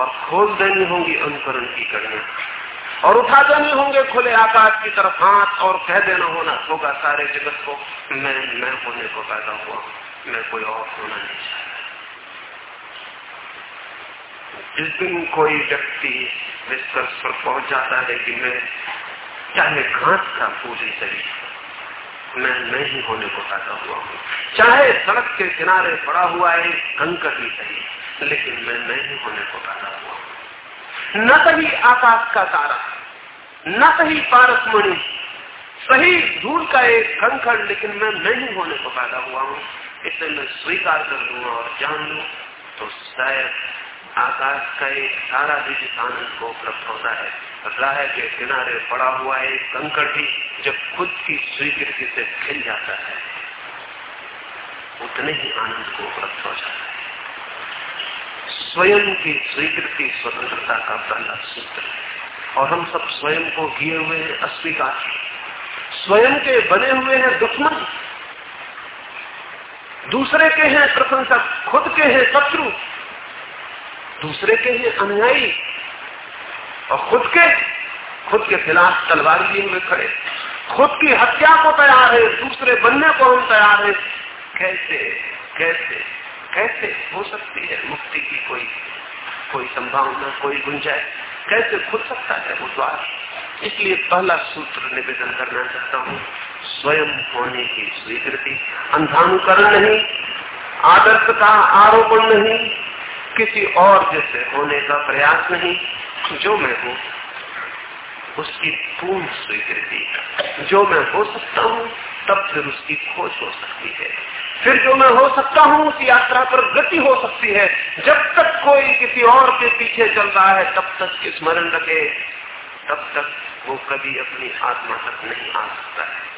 और खोल देनी होंगी अनुकरण की कड़ियाँ। और उठा देने होंगे खुले आकाश की तरफ़ हाथ और कह देना होना होगा सारे जगत को, मैं मैं होने को पैदा हुआ मैं कोई और होना नहीं चाहता। जिस दिन कोई व्यक्ति निष्कर्ष पर पहुँच जाता है कि मैं चाहे घास का पूरी ही सही मैं नहीं होने को पैदा हुआ हूँ। चाहे सड़क के किनारे पड़ा हुआ एक कंकर ही सही लेकिन मैं नहीं होने को पैदा हुआ हूँ। न सही आकाश का तारा, न सही पारसमणि सही धूल का एक कंकड़ लेकिन मैं नहीं होने को पैदा हुआ हूँ। इसे मैं स्वीकार कर लू और जान लू तो शायद आकाश का एक सारा जिस आनंद को उपलब्ध होता है। राह के किनारे पड़ा हुआ एक कंकड़ भी जब खुद की स्वीकृति से खिल जाता है, उतने ही आनंद को उपलब्ध हो जाता है। स्वयं की स्वीकृति स्वतंत्रता का पहला सूत्र है। और हम सब स्वयं को किए हुए हैं। अस्वीकार स्वयं के बने हुए हैं दुश्मन। दूसरे के हैं प्रशंसक, खुद के हैं शत्रु। दूसरे के हैं अनुयायी और खुद के खुद के खिलाफ तलवार लिए हुए खड़े। खुद की हत्या को तैयार है, दूसरे बनने को हम तैयार है। कैसे कैसे कैसे हो सकती है मुक्ति की कोई कोई संभावना, कोई गुंजाइश? कैसे खुल सकता है वो द्वार? इसलिए पहला सूत्र निवेदन करना चाहता हूँ, स्वयं होने की स्वीकृति। अंधानुकरण नहीं, आदर्श का आरोपण नहीं किसी और जैसे होने का प्रयास नहीं, जो मैं हूँ, उसकी पूर्ण स्वीकृति जो मैं हो सकता हूँ, तब फिर उसकी खोज हो सकती है। फिर जो मैं हो सकता हूँ, उस यात्रा पर गति हो सकती है। जब तक कोई किसी और के पीछे चल रहा है, तब तक स्मरण रखे, तब तक वो कभी अपनी आत्मा तक नहीं आ सकता है।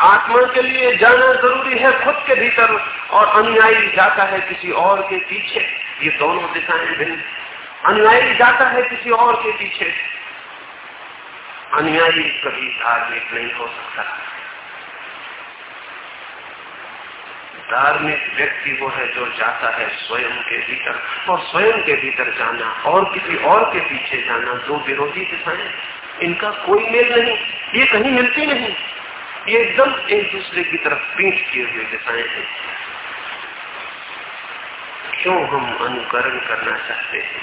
आत्मा के लिए जाना ज़रूरी है खुद के भीतर, और अनुयायी जाता है किसी और के पीछे। ये दोनों दिशाएँ भिन्न अनुयायी जाता है किसी और के पीछे। अनुयायी कभी धार्मिक नहीं हो सकता। धार्मिक व्यक्ति वो है जो जाता है स्वयं के भीतर, और स्वयं के भीतर जाना, और किसी और के पीछे जाना दो विरोधी दिशाएँ। इनका कोई मेल नहीं, ये कहीं मिलती नहीं। एकदम एक दूसरे की तरफ़ पीठ किए हुए दिशाएँ हैं। क्यों हम अनुकरण करना चाहते हैं?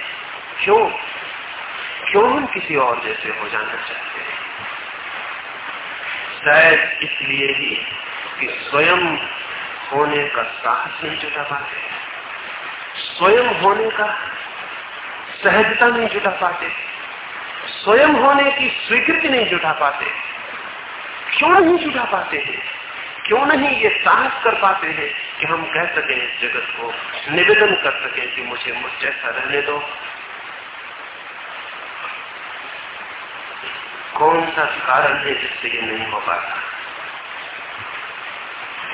क्यों? क्यों हम किसी और जैसे हो जाना चाहते हैं? शायद इसलिए ही कि स्वयं होने का साहस नहीं जुटा पाते। स्वयं होने का सहजता नहीं जुटा पाते। स्वयं होने की स्वीकृति नहीं जुटा पाते। क्यों नहीं जुटा पाते हैं। क्यों नहीं ये साहस कर पाते हैं कि हम कह सकें इस जगत को निवेदन कर सकें कि मुझे मुझ जैसा रहने दो? कौन सा कारण है जिससे ये नहीं हो पाता?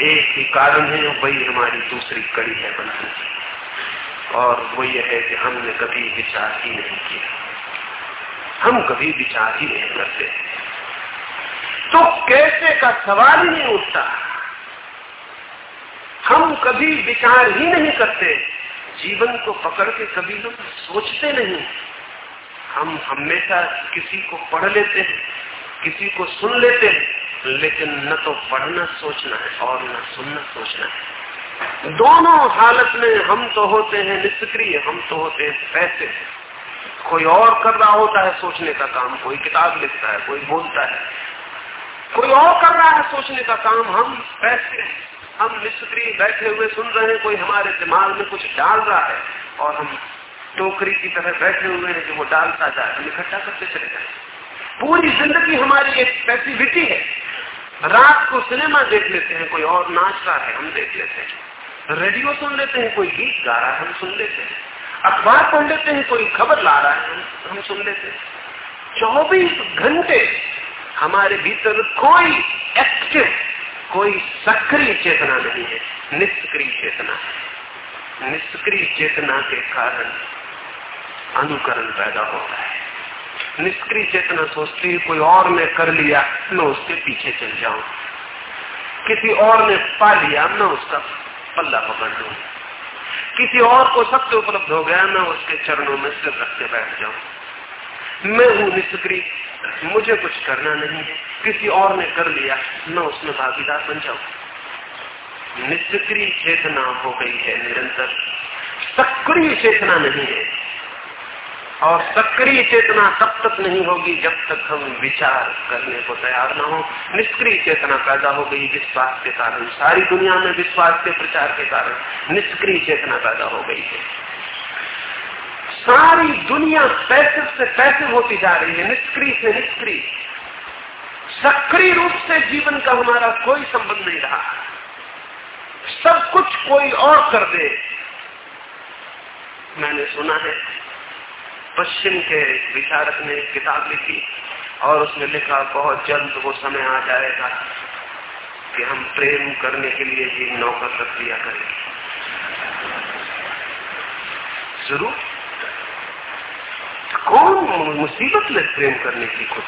एक ही कारण है, वही हमारी दूसरी कड़ी है बंधन की। और वो ये है कि हमने कभी विचार ही नहीं किया। हम कभी विचार ही नहीं करते। कैसे का सवाल ही नहीं उठता। हम कभी विचार ही नहीं करते। जीवन को पकड़ के कभी हम सोचते नहीं। हम हमेशा किसी को पढ़ लेते हैं, किसी को सुन लेते हैं, लेकिन न तो पढ़ना सोचना है और न सुनना सोचना है। दोनों हालत में हम तो होते हैं निष्क्रिय, हम तो होते हैं पैसे। कोई और कर रहा होता है सोचने का काम, कोई किताब लिखता है, कोई बोलता है। कोई और कर रहा है सोचने का काम? हम पैसे हम निष्क्रिय बैठे हुए सुन रहे हैं, कोई हमारे दिमाग में कुछ डाल रहा है और हम टोकरी की तरह बैठे हुए हैं जो वो डालता जाए हम इकट्ठा करते चले जाए पूरी ज़िंदगी हमारी एक पैसिविटी है। रात को सिनेमा देख लेते हैं, कोई और नाच रहा है, हम देख लेते हैं। रेडियो सुन लेते हैं, कोई गीत गा रहा है, हम सुन लेते हैं। अखबार पढ़ लेते हैं, कोई खबर ला रहा है, हम सुन लेते हैं। चौबीस घंटे हमारे भीतर कोई एक्टिव कोई सक्रिय चेतना नहीं है, निष्क्रिय चेतना है। निष्क्रिय चेतना के कारण अनुकरण पैदा होता है। निष्क्रिय चेतना सोचती है, कोई और ने कर लिया, मैं उसके पीछे चल जाऊँ। किसी और ने पा लिया, मैं उसका पल्ला पकड़ लू। किसी और को सत्य उपलब्ध हो गया, मैं उसके चरणों में सिर रख के बैठ जाऊँ। मैं हूँ निष्क्रिय। मुझे कुछ करना नहीं। किसी और ने कर लिया मैं उसमें भागीदार बन जाऊँ निष्क्रिय चेतना हो गई है निरंतर। सक्रिय चेतना नहीं है। और सक्रिय चेतना तब तक नहीं होगी जब तक हम विचार करने को तैयार ना हो। निष्क्रिय चेतना पैदा हो गई विश्वास के कारण। सारी दुनिया में विश्वास के प्रचार के कारण निष्क्रिय चेतना पैदा हो गई है। सारी दुनिया पैसे से पैसे होती जा रही है, निष्क्रिय से निष्क्रिय। सक्रिय रूप से जीवन का हमारा कोई संबंध नहीं रहा। सब कुछ कोई और कर दे। मैंने सुना है, पश्चिम के विचारक ने एक किताब लिखी और उसमें लिखा, बहुत जल्द वो समय आ जाएगा कि हम प्रेम करने के लिए भी नौकर रख लिया करेंगे ज़रूर। कौन मुसीबत ले प्रेम करने की खुद?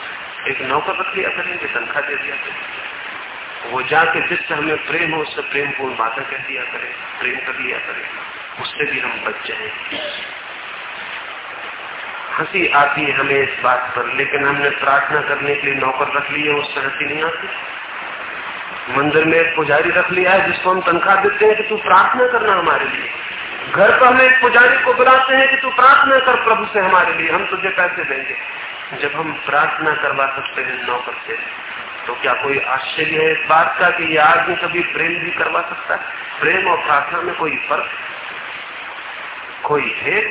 एक नौकर रख लिया करेंगे तनख्वाह दे दिया करें वो जाके जिससे हमें प्रेम हो उससे प्रेमपूर्ण बातें कह दिया करें, प्रेम कर लिया करें। उससे भी हम बच जाए। हँसी आती है हमें इस बात पर, लेकिन हमने प्रार्थना करने के लिए नौकर रख लिए उससे हँसी नहीं आती। मंदिर में एक पुजारी रख लिया है, जिसको हम तनख्वाह देते हैं कि तू प्रार्थना करना हमारे लिए। घर पर हम एक पुजारी को बुलाते हैं कि तू प्रार्थना कर प्रभु से हमारे लिए, हम तुझे पैसे देंगे। जब हम प्रार्थना करवा सकते हैं नौकर से तो क्या कोई आश्चर्य है इस बात का कि ये आदमी कभी प्रेम भी करवा सकता है? प्रेम और प्रार्थना में कोई फ़र्क, कोई भेद?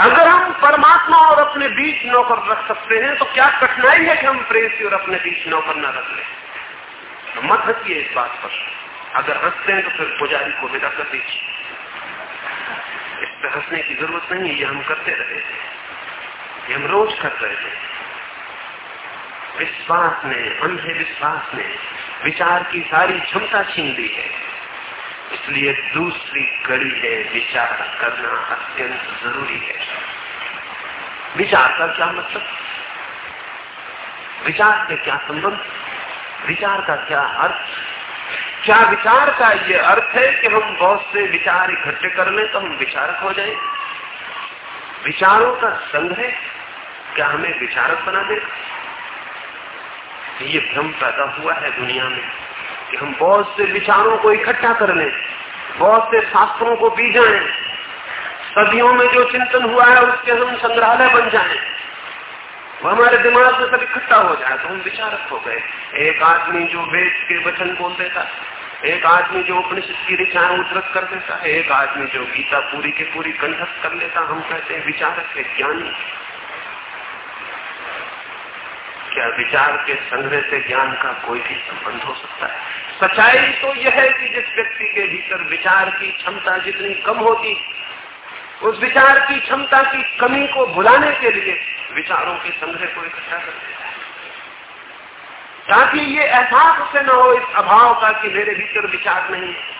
अगर हम परमात्मा और अपने बीच नौकर रख सकते हैं तो क्या कठिनाई है कि हम प्रेसी और अपने बीच नौकर न रख लें? तो मत हंसिए इस बात पर। अगर हँसते हैं तो फिर पुजारी को विदा कर दीजिए। इस पर हंसने की ज़रूरत नहीं है ये हम करते रहे। ये हम रोज कर रहे। थे विश्वास ने, अंधे विश्वास ने विचार की सारी क्षमता छीन ली है। इसलिए दूसरी कड़ी है विचार करना अत्यंत ज़रूरी है। विचार का क्या मतलब? विचार से क्या संबंध? विचार का क्या अर्थ? क्या विचार का ये अर्थ है कि हम बहुत से विचार इकट्ठे कर लें तो हम विचारक हो जाए? विचारों का संग है, क्या हमें विचारक बना दे? ये भ्रम पैदा हुआ है दुनिया में कि हम बहुत से विचारों को इकट्ठा कर लें, बहुत से शास्त्रों को पी जाए, सदियों में जो चिंतन हुआ है उसके हम संग्रहालय बन जाएँ। वो हमारे दिमाग में सब इकट्ठा हो जाए तो हम विचारक हो गए। एक आदमी जो वेद के वचन बोल देता एक आदमी जो उपनिषद की ऋचाएँ उद्धत कर देता है, एक आदमी जो गीता पूरी के पूरी कंठस्थ कर लेता, हम कहते हैं विचारक है ज्ञानी। क्या विचार के संग्रह से ज्ञान का कोई भी संबंध हो सकता है? सच्चाई तो यह है कि जिस व्यक्ति के भीतर विचार की क्षमता जितनी कम होगी उस विचार की क्षमता की कमी को भुलाने के लिए विचारों के संग्रह को इकट्ठा कर देता ताकि ये एहसास उसे न हो इस अभाव का कि मेरे भीतर विचार नहीं है।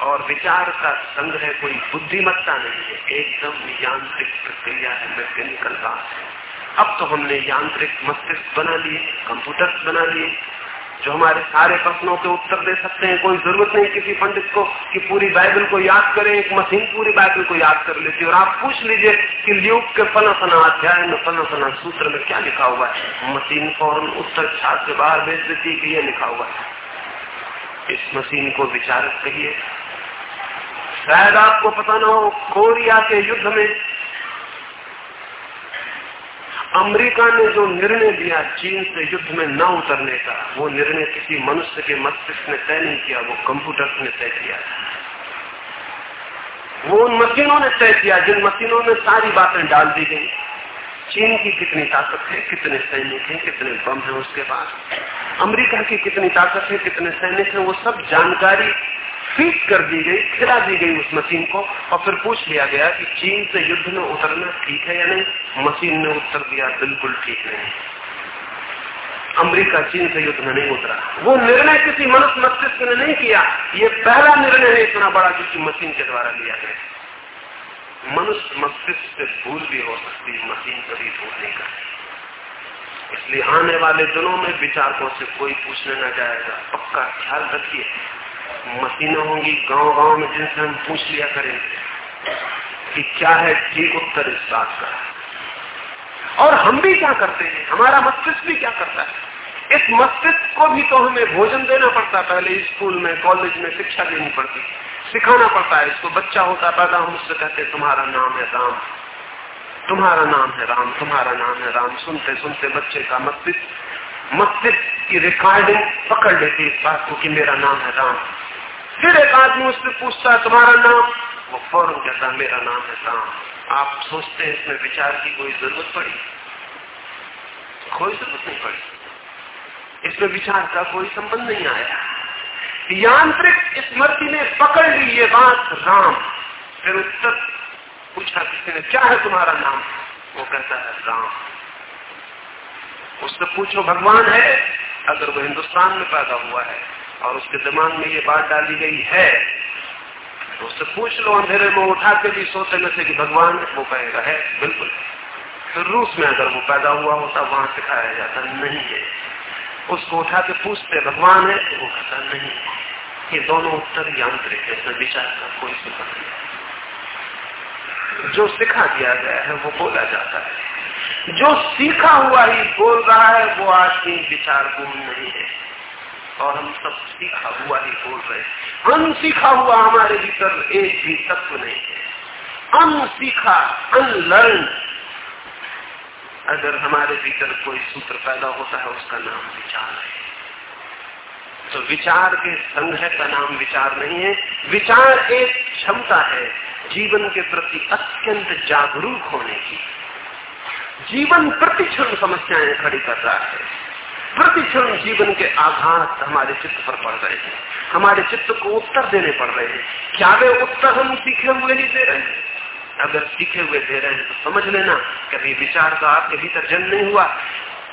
और विचार का संग्रह कोई बुद्धिमत्ता नहीं है। एकदम यांत्रिक प्रक्रिया है। मैकेनिकल का अब तो हमने यांत्रिक मस्तिष्क बना लिए कंप्यूटर्स बना लिए जो हमारे सारे प्रश्नों के उत्तर दे सकते हैं, कोई ज़रूरत नहीं किसी पंडित को कि पूरी बाइबल को याद करें, एक मशीन पूरी बाइबल को याद कर लेती और आप पूछ लीजिए कि ल्यूक के फला फना अध्याय में फला फना सूत्र में क्या लिखा हुआ है? मशीन फ़ौरन उत्तर छात्र से बाहर भेज देती कि यह लिखा हुआ है। इस मशीन को विचारक कहिए। शायद आपको पता ना हो, कोरिया के युद्ध में अमेरिका ने जो निर्णय लिया चीन से युद्ध में न उतरने का, वो निर्णय किसी मनुष्य के मस्तिष्क ने तय नहीं किया, वो कंप्यूटर ने तय किया। वो उन मशीनों ने तय किया, जिन मशीनों में सारी बातें डाल दी गई। चीन की कितनी ताकत है, कितने सैनिक हैं, कितने बम हैं उसके पास। अमेरिका की कितनी ताकत है, कितने सैनिक हैं, वो सब जानकारी फीट कर दी गई, खिला दी गई उस मशीन को और फिर पूछ लिया गया कि चीन से युद्ध में उतरना ठीक है या नहीं? मशीन ने उत्तर दिया, बिल्कुल ठीक नहीं। अमेरिका चीन से युद्ध में नहीं उतरा। वो निर्णय किसी मनुष्य मस्तिष्क ने नहीं किया। ये पहला निर्णय है इतना बड़ा किसी मशीन के द्वारा लिया गया। मनुष्य मस्तिष्क से भूल भी हो सकती है, मशीन कभी भूल नहीं करती। इसलिए आने वाले दिनों में विचारकों से कोई पूछने न जाएगा। पक्का ख्याल रखिए। मशीनें होंगी गाँव गाँव में जिनसे हम पूछ लिया करेंगे कि क्या है ठीक उत्तर इस बात का? और हम भी क्या करते हैं? हमारा मस्तिष्क भी क्या करता है? इस मस्तिष्क को भी तो हमें भोजन देना पड़ता है पहले स्कूल में, कॉलेज में शिक्षा देनी पड़ती, सिखाना पड़ता है। इसको बच्चा होता, पैदा हम उससे कहते तुम्हारा नाम है राम। तुम्हारा नाम है राम, तुम्हारा नाम है राम। सुनते सुनते बच्चे का मस्तिष्क मस्तिष्क की रिकॉर्डिंग पकड़ लेती इस बात को कि मेरा नाम है राम। फिर एक आदमी उससे पूछता है तुम्हारा नाम? वो फ़ौरन कहता, मेरा नाम है राम। आप सोचते हैं इसमें विचार की कोई ज़रूरत पड़ी? कोई ज़रूरत नहीं पड़ी। इसमें विचार का कोई संबंध नहीं आया। यांत्रिक स्मृति ने पकड़ ली ये बात राम। फिर उत्तर पूछा किसी ने, क्या है तुम्हारा नाम? वो कहता है, राम। उससे पूछो, भगवान है? अगर वो हिंदुस्तान में पैदा हुआ है और उसके दिमाग में ये बात डाली गई है तो उससे पूछ लो, अंधेरे में उठा के भी सोचने में से कि भगवान वो कहेगा, है, बिल्कुल। फिर रूस में अगर वो पैदा हुआ होता, वहाँ सिखाया जाता नहीं है। उसको उठा के पूछते, भगवान है तो वो कहता नहीं है। ये दोनों उत्तर यांत्रिक है, इसमें विचार का कोई सुख नहीं जो सिखा दिया गया है, वो बोला जाता है। जो सीखा हुआ ही बोल रहा है, वो आज आदमी विचार गुण नहीं है। और हम सब सीखा हुआ ही बोल रहे अनसीखा हुआ हमारे भीतर एक भी तत्व नहीं है। अनसीखा अनलर्न। अगर हमारे भीतर कोई सूत्र पैदा होता है, उसका नाम विचार है। तो विचार के संग्रह का नाम विचार नहीं है। विचार एक क्षमता है, जीवन के प्रति अत्यंत जागरूक होने की। जीवन प्रतिक्षण समस्याएँ खड़ी कर रहा है। प्रतिक्षण जीवन के आघात हमारे चित्त पर पड़ रहे हैं। हमारे चित्त को उत्तर देने पड़ रहे हैं। क्या वे उत्तर हम सीखे हुए नहीं दे रहे हैं? अगर सीखे हुए दे रहे हैं तो समझ लेना, कभी विचार का आपके भीतर जन्म नहीं हुआ।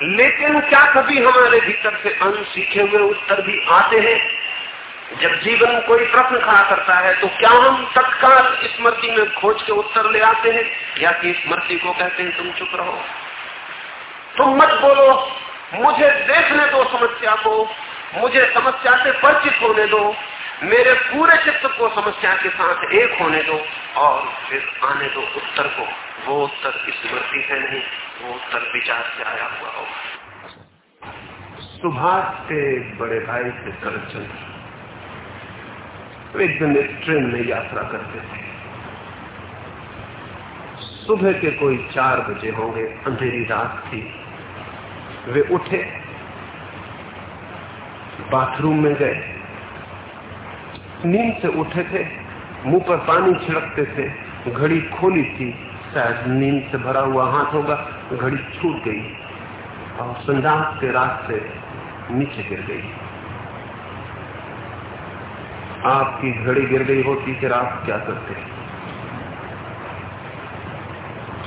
लेकिन क्या कभी हमारे भीतर से अन सीखे हुए उत्तर भी आते हैं? जब जीवन कोई प्रश्न खड़ा करता है तो क्या हम तत्काल स्मृति में खोज के उत्तर ले आते हैं? या कि स्मृति को कहते हैं, तुम चुप रहो। तुम मत बोलो, मुझे देखने दो समस्या को, मुझे समस्या से परिचित होने दो, मेरे पूरे चित्त को समस्या के साथ एक होने दो, और फिर आने दो उत्तर को। वो उत्तर स्मृति से नहीं, वो उत्तर विचार से आया हुआ होगा। सुभाष के बड़े भाई से शरदचंद्र एक दिन एक ट्रेन में यात्रा करते थे सुबह के कोई चार बजे होंगे, अंधेरी रात थी। वे उठे, बाथरूम में गए। नींद से उठे थे, मुँह पर पानी छिड़कते थे। घड़ी खोली थी, शायद नींद से भरा हुआ हाथ होगा, घड़ी छूट गई और संदास के रास्ते नीचे गिर गई। आपकी घड़ी गिर गई होती फिर आप क्या करते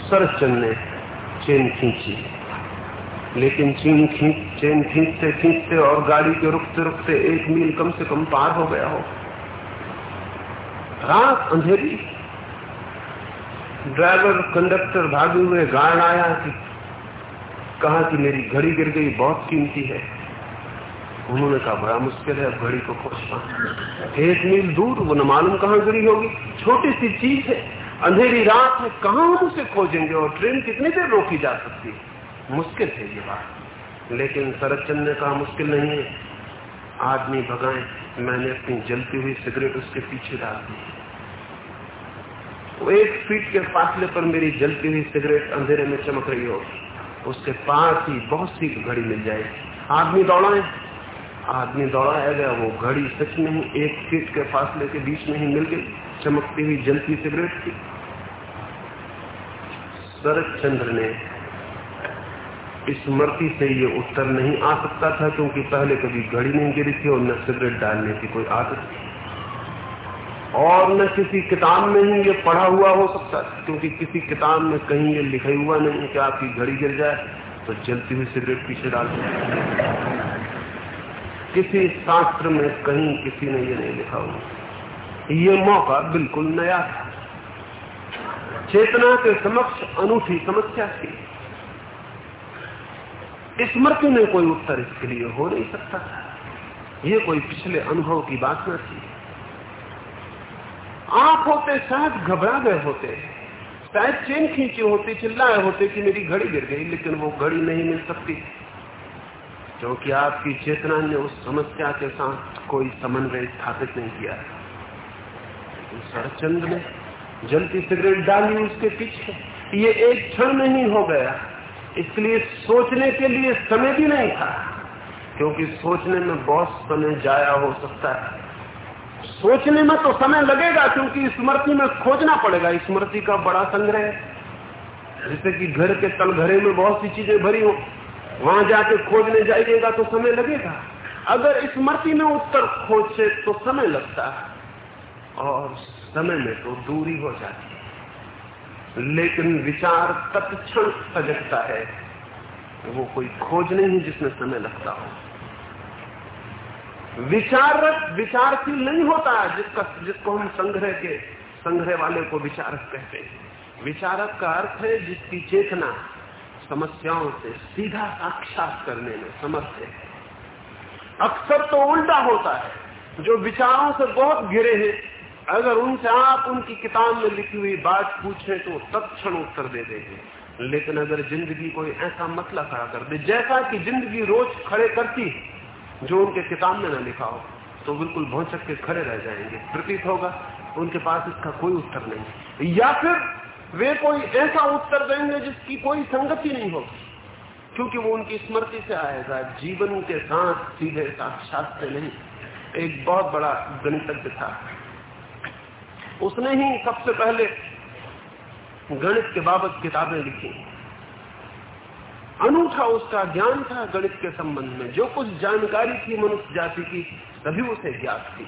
सरचंद ने चेन खींची। लेकिन चीन खींच, चेन खींचते खींचते और गाड़ी के रुकते रुकते एक मील कम से कम पार हो गया हो। रात अंधेरी। ड्राइवर, कंडक्टर भागे हुए गार्ड आया कि कहा कि मेरी घड़ी गिर गई, बहुत कीमती है। उन्होंने कहा, बड़ा मुश्किल है अब घड़ी को खोज पाना एक मील दूर, वो न मालूम कहाँ गिरी होगी। छोटी सी चीज़ है, अंधेरी रात में कहा हम उसे खोजेंगे और ट्रेन कितनी देर रोकी जा सकती है? मुश्किल है ये बात। लेकिन शरद चंद ने कहा, मुश्किल नहीं है। आदमी भगाए, मैंने अपनी जलती हुई सिगरेट उसके पीछे डाल दी वो एक फीट के फासले पर मेरी जलती हुई सिगरेट अंधेरे में चमक रही होगी। उसके पास ही बहुत सी घड़ी मिल जाएगी। आदमी दौड़ाए आदमी दौड़ाया गया, वो घड़ी सच में ही एक फीट के फासले के बीच में ही मिल गई चमकती हुई जलती सिगरेट थी शरद चंद्र ने स्मृति से ये उत्तर नहीं आ सकता था, क्योंकि पहले कभी घड़ी नहीं गिरी थी और न सिगरेट डालने की कोई आदत थी। और न किसी किताब में ही ये पढ़ा हुआ हो सकता है क्योंकि किसी किताब में कहीं ये लिखा हुआ नहीं कि आपकी घड़ी गिर जाए तो जलती हुई सिगरेट पीछे डाल किसी शास्त्र में कहीं किसी ने ये नहीं लिखा हुआ। ये मौका बिल्कुल नया था। चेतना के समक्ष अनूठी समस्या थी। स्मृति में कोई उत्तर इसके लिए हो नहीं सकता था। ये कोई पिछले अनुभव की बात न थी। आप होते शायद घबरा गए होते। शायद चेन खींची होती, चिल्लाए होते कि मेरी घड़ी गिर गई, लेकिन वो घड़ी नहीं मिल सकती। क्योंकि आपकी चेतना ने उस समस्या के साथ कोई समन्वय स्थापित नहीं किया। सरचंद ने जलती सिगरेट डाली उसके पीछे। ये एक क्षण में ही हो गया। इसलिए सोचने के लिए समय भी नहीं था। क्योंकि सोचने में बहुत समय जाया हो सकता है। सोचने में तो समय लगेगा, क्योंकि स्मृति में खोजना पड़ेगा। स्मृति का बड़ा संग्रह जैसे कि घर के तलघरे में बहुत सी चीज़ें भरी हो वहाँ जाके खोजने जाइएगा तो समय लगेगा। अगर स्मृति में उत्तर खोजे तो समय लगता है। और समय में तो दूरी हो जाती है। लेकिन विचार तत्क्षण सजगता है। वो कोई खोज नहीं जिसमें समय लगता हो। विचारक विचारशील नहीं होता जिसका जिसको हम संग्रह के संग्रह वाले को विचारक कहते हैं। विचारक का अर्थ है जिसकी चेतना समस्याओं से, सीधा साक्षात करने में समर्थ है। अक्सर तो उल्टा होता है, जो विचारों से बहुत घिरे हैं। अगर उनसे आप उनकी किताब में लिखी हुई बात पूछे तो तत्क्षण उत्तर दे देंगे। लेकिन अगर ज़िंदगी कोई ऐसा मतला खड़ा कर दे, जैसा कि ज़िंदगी रोज खड़े करती है, जो उनके किताब में ना लिखा हो तो बिल्कुल भौचक के खड़े रह जाएँगे। प्रतीत होगा, उनके पास इसका कोई उत्तर नहीं। या फिर वे कोई ऐसा उत्तर देंगे जिसकी कोई संगति नहीं होगी। क्योंकि वो उनकी स्मृति से आएगा जीवन के साथ सीधे साक्षात से नहीं। एक बहुत बड़ा गणितज्ञ था। उसने ही सबसे पहले गणित के बाबत किताबें लिखी। अनूठा उसका ज्ञान था गणित के संबंध में। जो कुछ जानकारी थी मनुष्य जाति की सभी उसे ज्ञात थी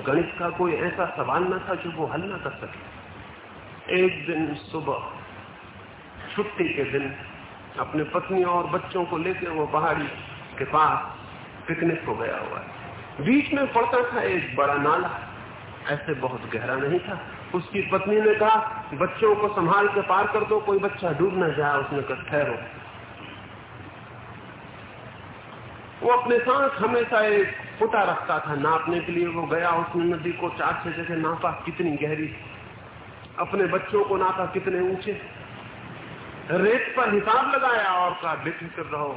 गणित का कोई ऐसा सवाल न था जो वो हल न कर सके। एक दिन सुबह, छुट्टी के दिन, अपने पत्नी और बच्चों को लेकर वो पहाड़ी के पास पिकनिक को गया हुआ है। बीच में पड़ता था एक बड़ा नाला, ऐसे बहुत गहरा नहीं था। उसकी पत्नी ने कहा, बच्चों को संभाल के पार कर दो, कोई बच्चा डूब ना जाए, उसने कहा, ठहरो। वो अपने साथ हमेशा एक फुटा रखता था, नापने के लिए वो गया उसने नदी को चार छह जगह नापा, कितनी गहरी। अपने बच्चों को नापा, कितने ऊँचे। रेत पर हिसाब लगाया और कहा बेफिक्र रहो,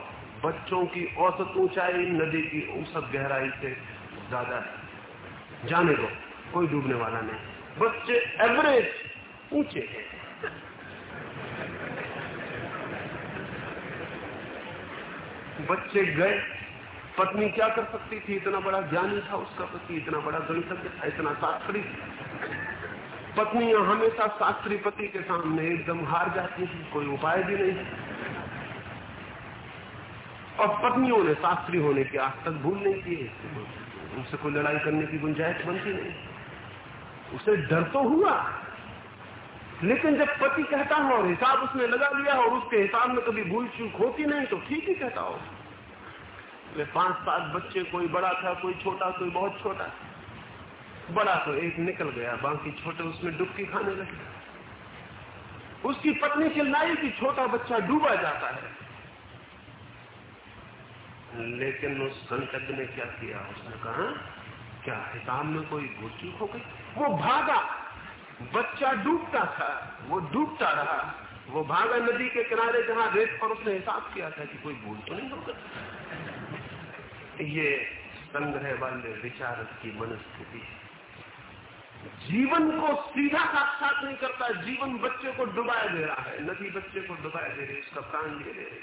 बच्चों की औसत ऊंचाई, नदी की औसत गहराई से ज़्यादा है। जाने दो, कोई डूबने वाला नहीं। बच्चे एवरेज ऊँचे बच्चे गए पत्नी क्या कर सकती थी? इतना बड़ा ज्ञानी था उसका पति, इतना बड़ा गणितज्ञ था, इतना शास्त्री। पत्नी हमेशा शास्त्री पति के सामने एकदम हार जाती थी कोई उपाय भी नहीं। और पत्नियों ने शास्त्री होने की आज तक भूल नहीं की उनसे कोई लड़ाई करने की गुंजाइश बनती नहीं। उसे डर तो हुआ। लेकिन जब पति कहता हो और हिसाब उसने लगा लिया और उसके हिसाब में कभी भूल चूक होती नहीं तो ठीक ही कहता हो पाँच सात बच्चे, कोई बड़ा था, कोई छोटा, कोई बहुत छोटा। बड़ा तो एक निकल गया, बाकी छोटे उसमें डुबकी खाने लगे। उसकी पत्नी चिल्लाई कि छोटा बच्चा डूबा जाता है। लेकिन उस संकट ने क्या किया? उसने कहा, क्या हिसाब में कोई चूक हो गई? वो भागा। बच्चा डूबता था, वो डूबता रहा। वो भागा नदी के किनारे जहाँ रेत पर उसने हिसाब किया था कि कोई भूल तो नहीं होगा। ये संग्रह वाले विचारक की मनस्थिति। जीवन को सीधा साक्षात नहीं करता, जीवन बच्चे को डुबाए दे रहा है, नदी बच्चे को डुबाए दे रही है, उसका प्राण ले रही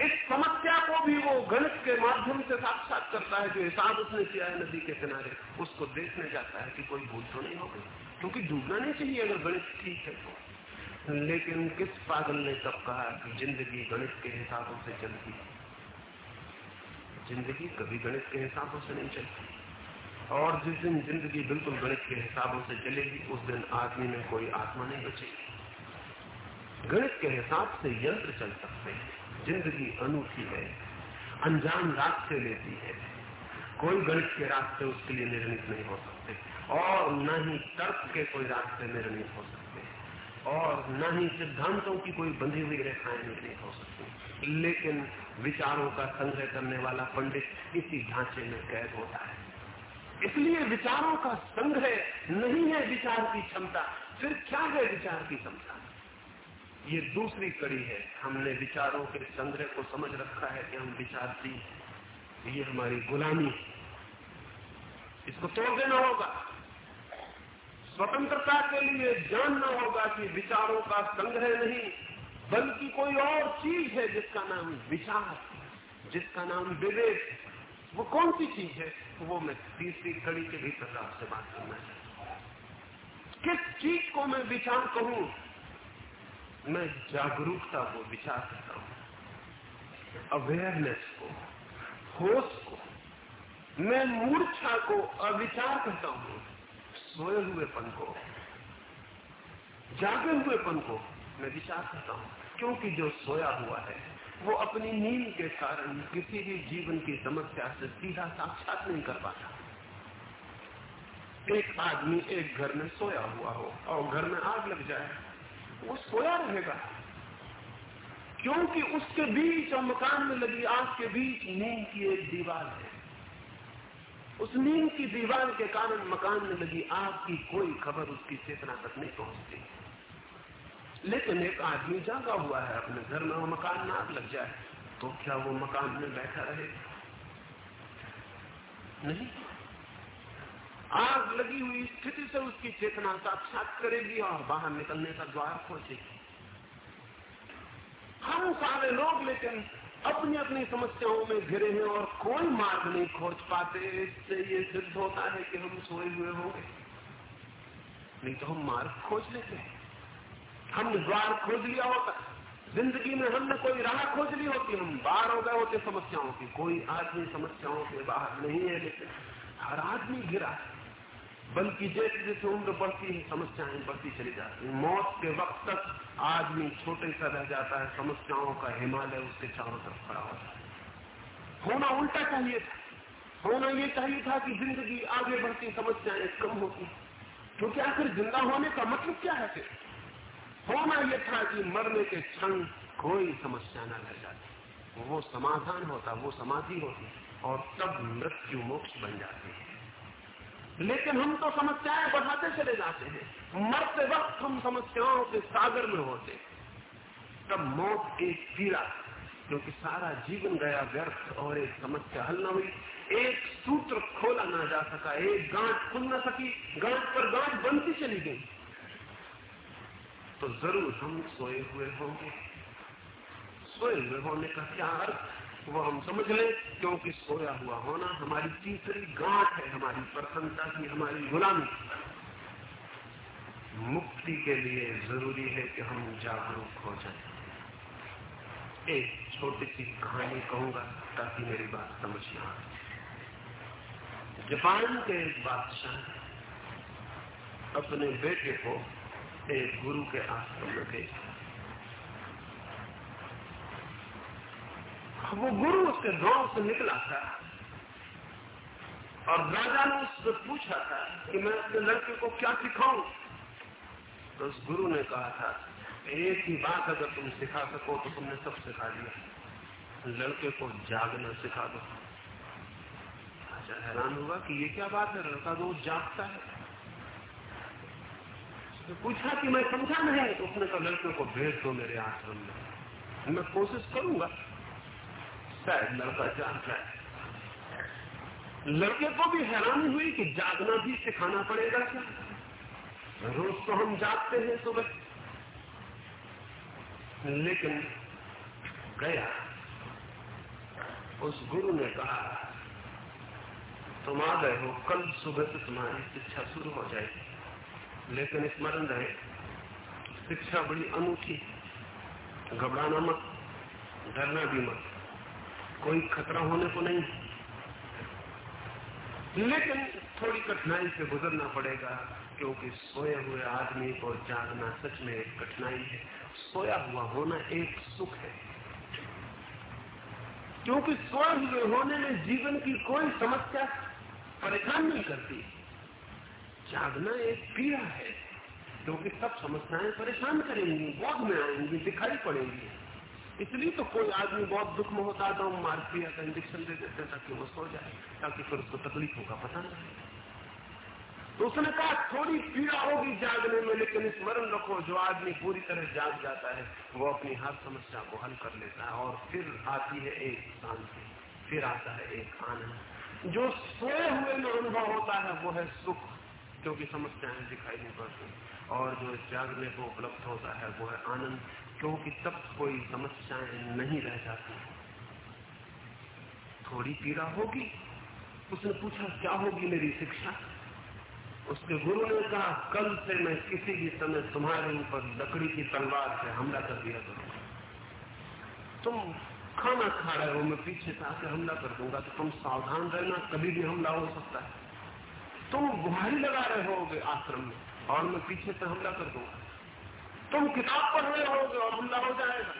इस समस्या को भी वो गणित के माध्यम से साक्षात करता है, जो हिसाब उसने किया है नदी के किनारे, उसको देखने जाता है कि कोई भूल तो नहीं हो गई क्योंकि डूबना नहीं चाहिए अगर गणित ठीक है तो। लेकिन किस पागल ने तब कहा कि ज़िंदगी गणित के हिसाबों से चलती ज़िंदगी कभी गणित के हिसाबों से नहीं चलती। और जिस दिन ज़िंदगी बिल्कुल गणित के हिसाबों से चलेगी, उस दिन आदमी में कोई आत्मा नहीं बचेगी। गणित के हिसाब से यंत्र चल सकते हैं। ज़िंदगी अनूठी है, अनजान रास्ते लेती है। कोई गणित के रास्ते उसके लिए निर्णित नहीं हो सकते। और न ही तर्क के कोई रास्ते निर्णित हो सकते और न ही सिद्धांतों की कोई बंधी हुई रेखाएँ निर्णित हो सकती लेकिन विचारों का संग्रह करने वाला पंडित इसी ढांचे में कैद होता है। इसलिए विचारों का संग्रह नहीं है विचार की क्षमता, फिर क्या है विचार की क्षमता? ये दूसरी कड़ी है। हमने विचारों के संग्रह को समझ रखा है कि हम विचार विचारती ये हमारी गुलामी है। इसको तोड़ देना होगा। स्वतंत्रता के लिए जानना होगा कि विचारों का संग्रह नहीं बल्कि कोई और चीज़ है जिसका नाम विचार, जिसका नाम विवेक वो कौन सी चीज़ है? वो मैं तीसरी कड़ी के भी भीतर आपसे बात करना चाहता किस चीज़ को मैं विचार कहूँ? मैं जागरूकता को विचार करता हूँ। अवेयरनेस को, होश को, मैं मूर्छा को अविचार करता हूँ। सोए हुए पन को, जागे हुए पन को मैं विचार करता हूँ। क्योंकि जो सोया हुआ है, वो अपनी नींद के कारण किसी भी जीवन की समस्या से सीधा साक्षात नहीं कर पाता। एक आदमी एक घर में सोया हुआ हो और घर में आग लग जाए, वो सोया रहेगा। क्योंकि उसके बीच और मकान में लगी आग के बीच नींद की एक दीवार है। उस नींद की दीवार के कारण मकान में लगी आग की कोई खबर उसकी चेतना तक नहीं पहुँचती। लेकिन एक आदमी जागा हुआ है, अपने घर में वो मकान में आग लग जाए तो क्या वो मकान में बैठा रहे? नहीं। आग लगी हुई स्थिति से उसकी चेतना साक्षात करेगी और बाहर निकलने का द्वार खोजेगी। हम सारे लोग लेकिन अपनी अपनी समस्याओं में घिरे हैं और कोई मार्ग नहीं खोज पाते। इससे ये सिद्ध होता है कि हम सोए हुए होंगे। नहीं तो हम मार्ग खोज लेते हैं। हमने द्वार खोज लिया होता। ज़िंदगी में हमने कोई राह खोज ली होती, हम बाहर हो गए होते समस्याओं की। कोई आदमी समस्याओं के बाहर नहीं है लेकिन हर आदमी है। बल्कि जैसे जैसे उम्र बढ़ती है, समस्याएँ बढ़ती चली जाती है। मौत के वक्त तक आदमी छोटे सा रह जाता है। समस्याओं का हिमालय उसके चारों तरफ़ खड़ा होता है। होना उल्टा चाहिए था। होना ये चाहिए था कि ज़िंदगी आगे बढ़ती, समस्याएँ कम होती। क्योंकि आखिर ज़िंदा होने का मतलब क्या है फिर? होना यह था कि मरने के क्षण कोई समस्या न रह जाती। वो समाधान होता, वो समाधि होती और तब मृत्यु मोक्ष बन जाती है। लेकिन हम तो समस्याएँ बढ़ाते चले जाते हैं। मरते वक्त हम समस्याओं के सागर में होते तब मौत एक पीड़ा, क्योंकि सारा जीवन गया व्यर्थ और एक समस्या हल न हुई। एक सूत्र खोला ना जा सका, एक गांठ खुल न सकी, गांठ पर गांठ बनती चली गई। तो ज़रूर हम सोए हुए होंगे। सोए हुए होने का क्या अर्थ? वो हम समझ लें, क्योंकि सोया हुआ होना हमारी तीसरी गांठ है, हमारी प्रसन्नता की हमारी गुलामी। मुक्ति के लिए ज़रूरी है कि हम जागरूक हो जाए। एक छोटी सी कहानी कहूँगा, ताकि मेरी बात समझ में आ जापान के एक बादशाह अपने बेटे को एक गुरु के आश्रम में भेजा वो गुरु उसके गाँव से निकला था। और राजा ने उससे पूछा था कि मैं अपने लड़के को क्या सिखाऊं? तो उस गुरु ने कहा था, एक ही बात अगर तुम सिखा सको तो तुमने सब सिखा दिया। लड़के को जागना सिखा दो। राजा हैरान हुआ कि ये क्या बात है? लड़का तो जागता है। तो पूछा कि मैं समझा नहीं तो उसने कहा लड़के को भेज दो मेरे आश्रम में। मैं कोशिश करूँगा। शायद लड़का जाग जाए। लड़के को भी हैरानी हुई कि जागना भी सिखाना पड़ेगा क्या? रोज तो हम जागते हैं सुबह। लेकिन गया। उस गुरु ने कहा, तुम आ गए हो, कल सुबह से तुम्हारी शिक्षा शुरू हो जाएगी। लेकिन स्मरण रहे। शिक्षा बड़ी अनूठी घबराना मत, डरना भी मत। कोई खतरा होने को नहीं लेकिन थोड़ी कठिनाई से गुजरना पड़ेगा, क्योंकि सोए हुए आदमी को जागना सच में एक कठिनाई है। सोया हुआ होना एक सुख है। क्योंकि सोए हुए होने में जीवन की कोई समस्या परेशान नहीं करती। जागना एक पीड़ा है। क्योंकि सब समस्याएँ परेशान करेंगी बोध में आएँगी, दिखाई पड़ेंगी। इसलिए तो कोई आदमी बहुत दुख में होता तो हम मार्पिया का इंजेक्शन दे देते ताकि वो सो जाए, ताकि फिर उसको तकलीफ़ होगा, पता नहीं। तो उसने कहा, थोड़ी पीड़ा होगी जागने में, लेकिन स्मरण रखो, जो आदमी पूरी तरह जाग जाता है, वो अपनी हर समस्या को हल कर लेता है और फिर आती है एक शांति, फिर आता है एक आनंद। जो सोए हुए में अनुभव होता है, वो है सुख। क्योंकि समस्याएँ दिखाई नहीं पड़ती। और जो जागने को उपलब्ध होता है, वो है आनंद, क्योंकि तब कोई समस्याएँ नहीं रह जाती। थोड़ी पीड़ा होगी। उसने पूछा, क्या होगी मेरी शिक्षा? उसके गुरु ने कहा, कल से मैं किसी भी समय तुम्हारे ऊपर लकड़ी की तलवार से हमला कर दिया करूँगा। तुम खाना खा रहे हो, मैं पीछे से आके हमला कर दूँगा तो तुम सावधान रहना, कभी भी हमला हो सकता है। तुम गुहारी लगा रहे होगे आश्रम में। और मैं पीछे से हमला कर दूँगा। तुम किताब पढ़ रहे होगे और हमला हो जाएगा।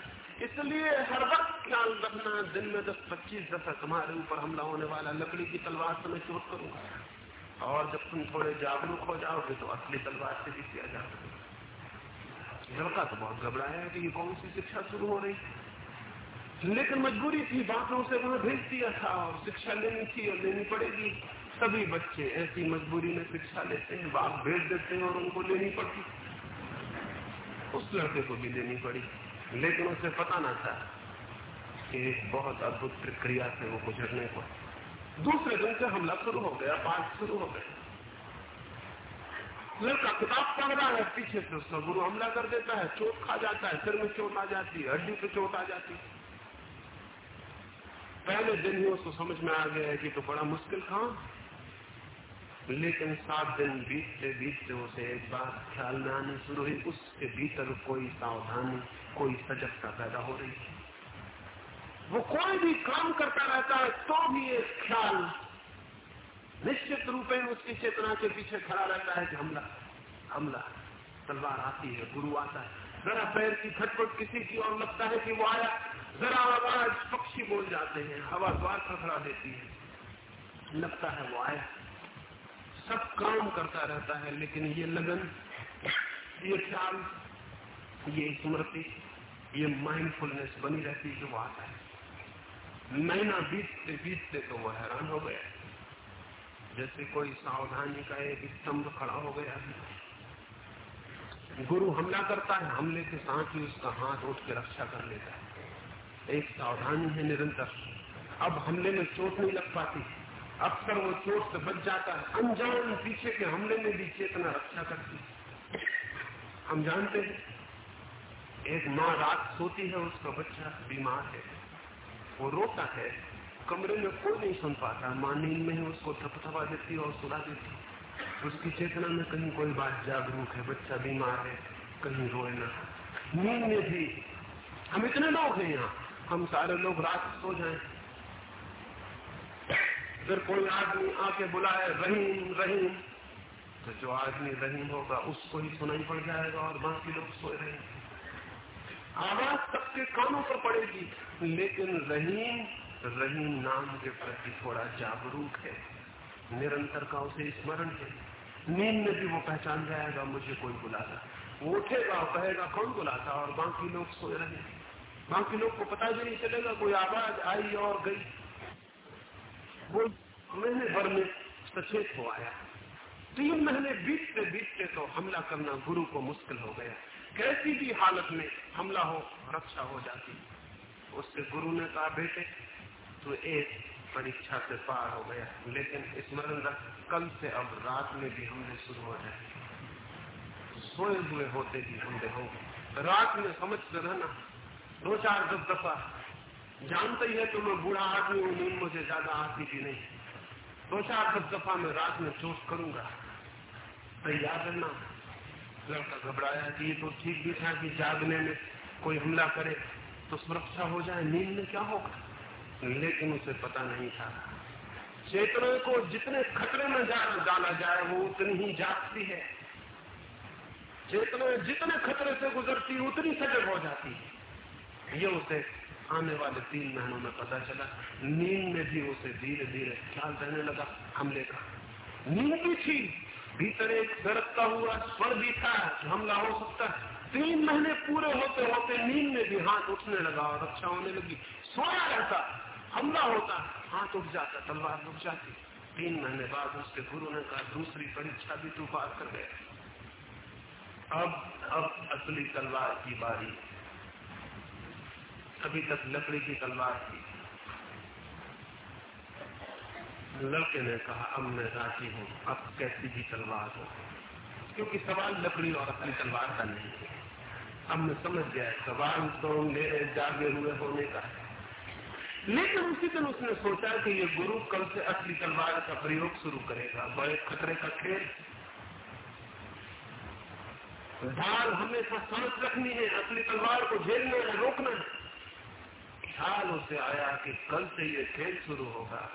इसलिए हर वक्त ख्याल रखना, दिन में दस, पच्चीस दफ़ा तुम्हारे ऊपर हमला होने वाला, लकड़ी की तलवार से मैं चोट करूँगा। और जब तुम थोड़े जागरूक हो जाओगे तो असली तलवार से भी किया जा लड़का तो बहुत घबराया कि ये कौन सी शिक्षा शुरू हो रही लेकिन मजबूरी थी बातों से वहाँ भेज दिया था और शिक्षा लेनी थी और लेनी पड़ेगी। सभी बच्चे ऐसी मजबूरी में शिक्षा लेते हैं, बाप भेज देते हैं और उनको लेनी पड़ती। उस लड़के को भी लेनी पड़ी। लेकिन उसे पता ना था कि एक बहुत अद्भुत प्रक्रिया से वो गुजरने को। दूसरे दिन से हमला शुरू हो गया, पाठ शुरू हो गया। लड़का किताब पढ़ रहा है, पीछे से उसका गुरु हमला कर देता है, चोट खा जाता है, सिर में चोट आ जाती है, हड्डी पे चोट आ जाती पहले दिन ही उसको समझ में आ गया है कि तो बड़ा मुश्किल काम। लेकिन सात दिन बीतते बीतते उसे एक बात ख्याल में आनी शुरू हुई। उसके भीतर कोई सावधानी, कोई सजगता पैदा हो रही है वो कोई भी काम करता रहता है तो भी एक ख्याल निश्चित रूप में उसकी चेतना के पीछे खड़ा रहता है कि हमला हमला, तलवार आती है, गुरु आता है। जरा पैर की खटपट किसी की और लगता है कि वो आया। जरा आवाज़ पक्षी बोल जाते हैं, हवा द्वार खड़ा देती है। लगता है वो आया। सब काम करता रहता है, लेकिन ये लगन, ये ख्याल ये स्मृति, ये माइंडफुलनेस बनी रहती है वो आता है। महीना बीतते बीतते तो वो हैरान हो गया। जैसे कोई सावधानी का एक स्तंभ खड़ा हो गया। गुरु हमला करता है, हमले के साथ ही उसका हाथ उठ के रक्षा कर लेता है। एक सावधानी है निरंतर। अब हमले में चोट नहीं लग पाती। अक्सर वो चोट से बच जाता है। अनजान पीछे के हमले में भी चेतना रक्षा करती हम जानते हैं, एक माँ रात सोती है, उसका बच्चा बीमार है। वो रोता है, कमरे में कोई नहीं सुन पाता। माँ नींद में ही उसको थपथपा देती और सुला देती। उसकी चेतना में कहीं कोई बात जागरूक है, बच्चा बीमार है, कहीं रोए ना। नींद में भी हम इतने लोग हैं यहाँ। हम सारे लोग रात सो जाए। फिर कोई आदमी आके बुलाए, रहीम रहीम। तो जो आदमी रहीम होगा, उसको ही सुनाई पड़ जाएगा और बाकी लोग सोए रहेंगे। आवाज़ सबके कानों पर पड़ेगी, लेकिन रहीम रहीम नाम के प्रति थोड़ा जागरूक है। निरंतर का उसे स्मरण है। नींद में भी वो पहचान जाएगा, मुझे कोई बुलाता। वो उठेगा और कहेगा, कौन बुलाता? और बाकी लोग सोए रहे बाकी लोग को पता भी नहीं चलेगा, कोई आवाज़ आई और गई। वो महीने भर में सचेत हो आया तीन महीने बीतते बीतते तो हमला करना गुरु को मुश्किल हो गया कैसी भी हालत में हमला हो, रक्षा हो जाती। उससे गुरु ने कहा, बेटे तो एक परीक्षा से पार हो गया लेकिन स्मरण रख, कल से अब रात में भी हमने शुरू हो जाए। सोए हुए होते भी हमने होंगे। रात में समझते रहना। दो चार दस दफ़ा जानते ही है तो मैं बूढ़ा आदमी हूँ नींद मुझे ज़्यादा आती भी नहीं। दो चार दस दफ़ा मैं रात में चोट करूँगा। तैयार तो रहना लड़का घबराया कि ये तो ठीक भी था कि जागने में कोई हमला करे तो सुरक्षा हो जाए, नींद में क्या होगा? लेकिन उसे पता नहीं था। चेतना को जितने खतरे में डाला जाए, वो उतनी ही जागती है। चेतना जितने खतरे से गुजरती, उतनी सजग हो जाती है। ये उसे आने वाले तीन महीनों में पता चला, नींद में भी उसे धीरे धीरे ख्याल रहने लगा हमले का। नींद भी थी, भीतर एक दरकता हुआ स्वर भी था हमला हो सकता है। तीन महीने पूरे होते होते नींद में भी हाथ उठने लगा और रक्षा होने लगी। सोया रहता, हमला होता, हाथ उठ जाता, तलवार रुक जाती। तीन महीने बाद उसके गुरु ने कहा, दूसरी परीक्षा भी तू पार कर गया अब अब असली तलवार की बारी। अभी तक लकड़ी की तलवार थी लड़के ने कहा, अब मैं राज़ी हूँ। अब कैसी भी तलवार हो। क्योंकि सवाल लकड़ी और अपनी तलवार का नहीं है। अब मैं समझ गया, सवाल तो मेरे जागे हुए होने का है। लेकिन उसी दिन उसने सोचा कि ये गुरु कल से असली तलवार का प्रयोग शुरू करेगा। बड़े खतरे का खेल। ढाल हमेशा समझ रखनी है, असली तलवार को झेलना है रोकना। है ख्याल उसे आया कि कल से ये खेल शुरू होगा।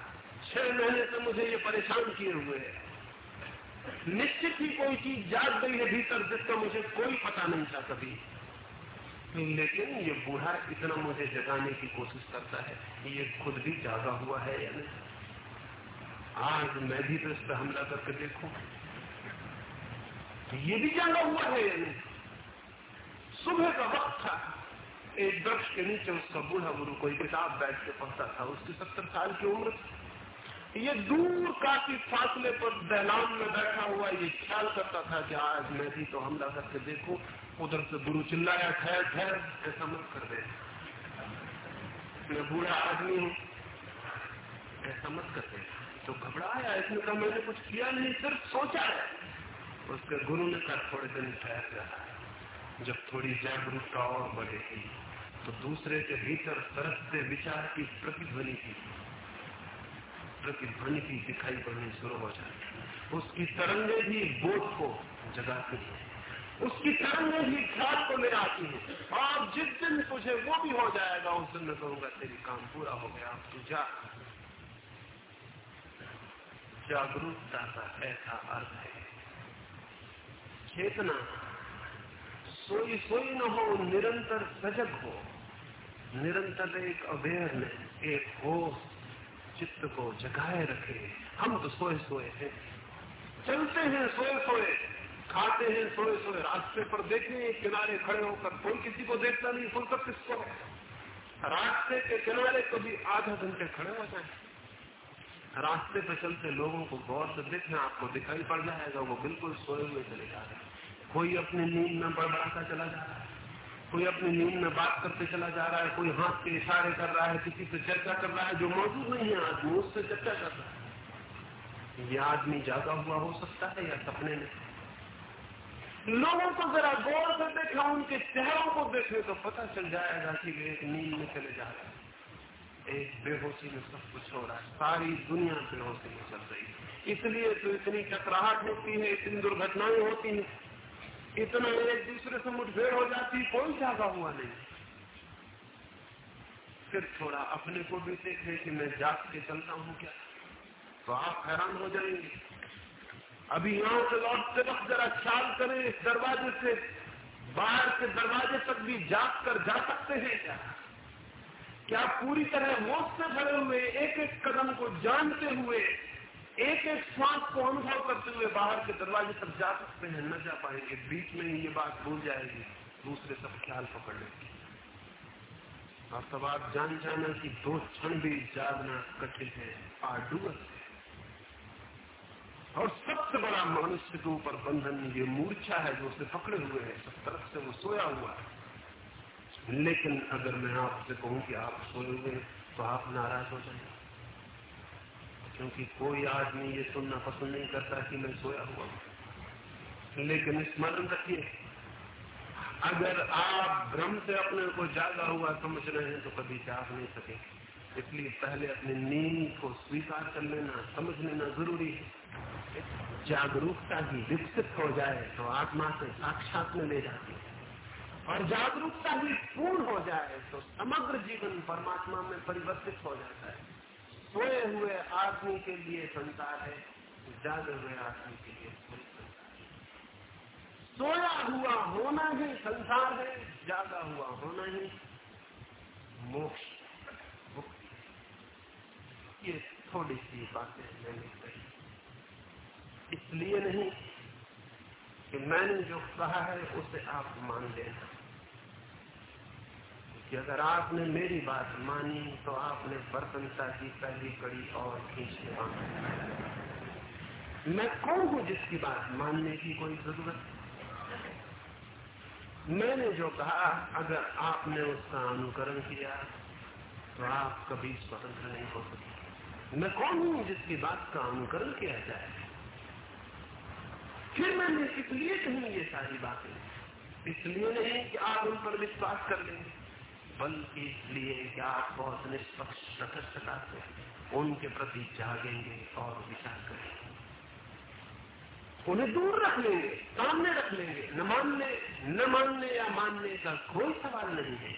छह महीने से मुझे ये परेशान किए हुए है। निश्चित ही कोई चीज़ जाग गई है भीतर जिसका मुझे कोई पता नहीं था कभी। लेकिन ये बूढ़ा इतना मुझे जगाने की कोशिश करता है ये खुद भी जागा हुआ है या नहीं। आज मैं भी तो इस पर हमला करके देखू ये भी जागा हुआ है या नहीं। सुबह का वक्त था। एक वृक्ष के नीचे उसका बूढ़ा गुरु कोई किताब बैठ के पढ़ता था, उसकी सत्तर साल की उम्र। ये दूर काफ़ी फासले पर दहलान में बैठा हुआ ये ख्याल करता था कि आज मैं भी तो हमला करके देखू, उधर से गुरु चिल्लाया, ठहर ठहर, ऐसा मत कर दे। मैं बूढ़ा आदमी हूँ, ऐसा मत कर दे। तो घबराया, इसने कहा, मैंने कुछ किया नहीं, सिर्फ़ सोचा है। उसके गुरु ने कहा, थोड़े दिन ठहर रहा जब थोड़ी जागरूकता और बढ़ेगी। तो दूसरे के भीतर तरसते विचार की प्रतिध्वनि की प्रतिध्वनि की दिखाई पड़नी शुरू हो जाती उसकी तरंगे भी बोध को जगाती है। उसकी तरंगे भी ख्याल को ले आती है। और जिस दिन तुझे वो भी हो जाएगा, उस दिन मैं कहूँगा, तेरी काम पूरा हो गया, अब तू जा। जागरूकता का ऐसा अर्थ है। चेतना सोई सोई न हो, निरंतर सजग हो। निरंतर एक अवेयरनेस एक होश, चित्त को जगाए रखे। हम तो सोए सोए हैं। चलते हैं सोए सोए खाते हैं सोए सोए रास्ते पर देखें किनारे खड़े होकर कोई किसी को देखता नहीं फुर्सत किसको? रास्ते के किनारे कभी आधा घंटे खड़े हो जाए। रास्ते पर चलते लोगों को गौर से देखना आपको दिखाई पड़ जाएगा, वो बिल्कुल सोए हुए चले जा रहे हैं। कोई अपनी नींद में बड़बड़ाता चला जा रहा है। कोई अपनी नींद में बात करते चला जा रहा है, कोई हाथ के इशारे कर रहा है, किसी से चर्चा कर रहा है, जो मौजूद नहीं है, आदमी उससे चर्चा कर रहा है। यह आदमी जागा हुआ हो सकता है या सपने में? लोगों को जरा गौर से देखा, उनके चेहरों को देखें तो पता चल जाएगा कि वे एक नींद में चले जा रहे हैं। एक बेहोशी में सब कुछ हो रहा है, सारी दुनिया बेहोशी में चल रही है। इसलिए तो इतनी टकराहट होती है, इतनी दुर्घटनाएँ होती हैं इतना एक दूसरे से मुठभेड़ हो जाती कोई जागा हुआ नहीं? फिर थोड़ा अपने को भी देखे कि मैं जाग के चलता हूँ क्या? तो आप हैरान हो जाएँगे। अभी यहाँ से लौटते वक्त जरा ख्याल करें, इस दरवाजे से, बाहर के दरवाजे तक भी जाग कर जा सकते हैं क्या? क्या पूरी तरह होश से भरे हुए एक एक कदम को जानते हुए एक एक श्वास को अनुभव करते हुए बाहर के दरवाजे तक जा सकते हैं, न जा पाएँगे। बीच में ही ये बात भूल जाएगी, दूसरे सब ख्याल पकड़ लेगी। और तब आप जान जाना कि दो क्षण भी जागना कठिन है आडुअस है। और सबसे बड़ा मनुष्य के ऊपर बंधन ये मूर्छा है जो उसे पकड़े हुए है, सब तरफ़ से वो सोया हुआ है। लेकिन अगर मैं आपसे कहूँ कि आप सोए हुए तो आप नाराज़ हो जाएँगे। क्योंकि कोई आदमी ये सुनना पसंद नहीं करता कि मैं सोया हुआ हूँ। लेकिन स्मरण रखिए, अगर आप भ्रम से अपने को जागा हुआ समझ रहे हैं तो कभी जाग नहीं सके इसलिए पहले अपनी नींद को स्वीकार कर लेना, समझ लेना ज़रूरी है। जागरूकता ही विकसित हो जाए तो आत्मा से साक्षात में ले जाती है। और जागरूकता ही पूर्ण हो जाए तो समग्र जीवन परमात्मा में परिवर्तित हो जाता है। सोए हुए आदमी के लिए संसार है, जागे हुए आदमी के लिए सोया हुआ होना ही संसार है, जागा हुआ होना ही मोक्ष। मुक्ति ये थोड़ी सी बातें मैंने कही। इसलिए नहीं कि मैंने जो कहा है, उसे आप मान लेना कि अगर आपने मेरी बात मानी तो आपने प्रसन्नता की पहली कड़ी और खींच के मैं कौन हूँ जिसकी बात मानने की कोई ज़रूरत? मैंने जो कहा, अगर आपने उसका अनुकरण किया तो आप कभी स्वतंत्र नहीं हो सकते। मैं कौन हूँ जिसकी बात का अनुकरण किया जाए? फिर मैंने इसलिए कही ये सारी बातें। इसलिए नहीं कि आप उन पर विश्वास कर लेंगे बल्कि इसलिए कि आप बहुत निष्पक्ष सतर्कता से उनके प्रति जागेंगे और विचार करेंगे। उन्हें दूर रख लेंगे, सामने रख लेंगे। न मानने न मानने या मानने का कोई सवाल नहीं है।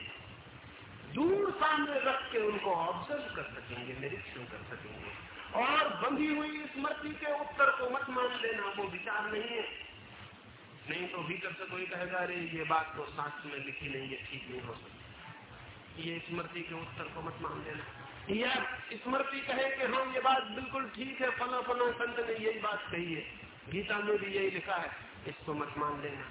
दूर सामने रख के उनको ऑब्ज़र्व कर सकेंगे, निरीक्षण कर सकेंगे। और बंधी हुई स्मृति के उत्तर को मत मान लेना, वो विचार नहीं है। नहीं तो भीतर से कोई कहेगा, अरे, ये बात तो शास्त्र में लिखी नहीं है, ठीक नहीं हो सकती। ये स्मृति के उत्तर को मत मान लेना। या स्मृति कहे कि हाँ ये बात बिल्कुल ठीक है, फला फला संत ने यही बात कही है। गीता में भी यही लिखा है, इसको मत मान लेना।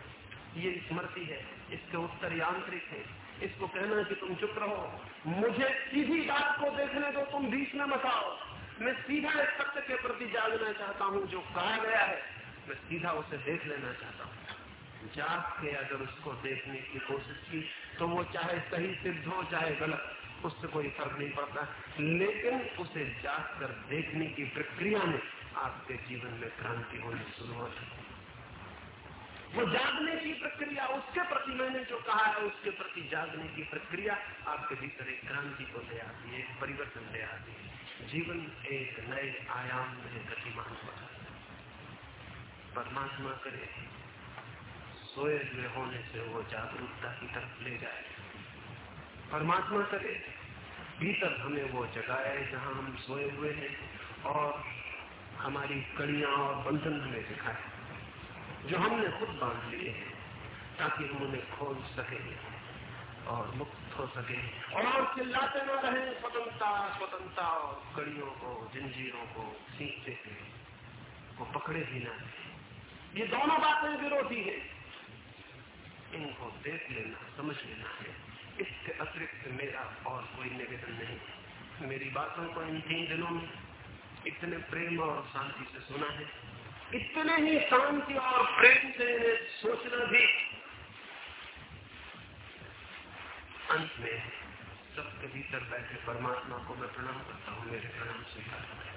ये स्मृति है, इसके उत्तर यांत्रिक है। इसको कहना कि तुम चुप रहो। मुझे सीधी बात को देखने दो तुम बीच में मत आओ। मैं सीधा इस सत्य के प्रति जागना चाहता हूँ, जो कहा गया है। मैं सीधा उसे देख लेना चाहता हूँ। जाग के अगर उसको देखने की कोशिश की तो वो चाहे सही सिद्ध हो, चाहे गलत, उससे कोई फ़र्क नहीं पड़ता। लेकिन उसे जाग कर देखने की प्रक्रिया में आपके जीवन में क्रांति होनी शुरू हो। वो जागने की प्रक्रिया, उसके प्रति मैंने जो कहा है, उसके प्रति जागने की प्रक्रिया आपके भीतर एक क्रांति को ले आती है, एक परिवर्तन ले आती है। जीवन एक नए आयाम में गतिमान होता है। परमात्मा करे सोए हुए होने से वो जागरूकता की तरफ़ ले जाए। परमात्मा करे भीतर हमें वो जगाए जहाँ हम सोए हुए हैं और हमारी कड़िया और बंधन हमें दिखाए, जो हमने खुद बाँध लिए हैं, ताकि हम उन्हें खोल सके और मुक्त हो सके और चिल्लाते न रहे, स्वतंत्रता स्वतंत्रता और कड़ियों को, जंजीरों को सीखते वो पकड़े भी ना ये दोनों बातें विरोधी है। इनको देख लेना, समझ लेना है। इसके अतिरिक्त मेरा और कोई निवेदन नहीं। मेरी बातों को इन तीन दिनों में इतने प्रेम और शांति से सुना है। इतने ही शांति और प्रेम से सोचना भी अंत में सबके भीतर बैठे परमात्मा को मैं प्रणाम करता हूँ, मेरे प्रणाम स्वीकार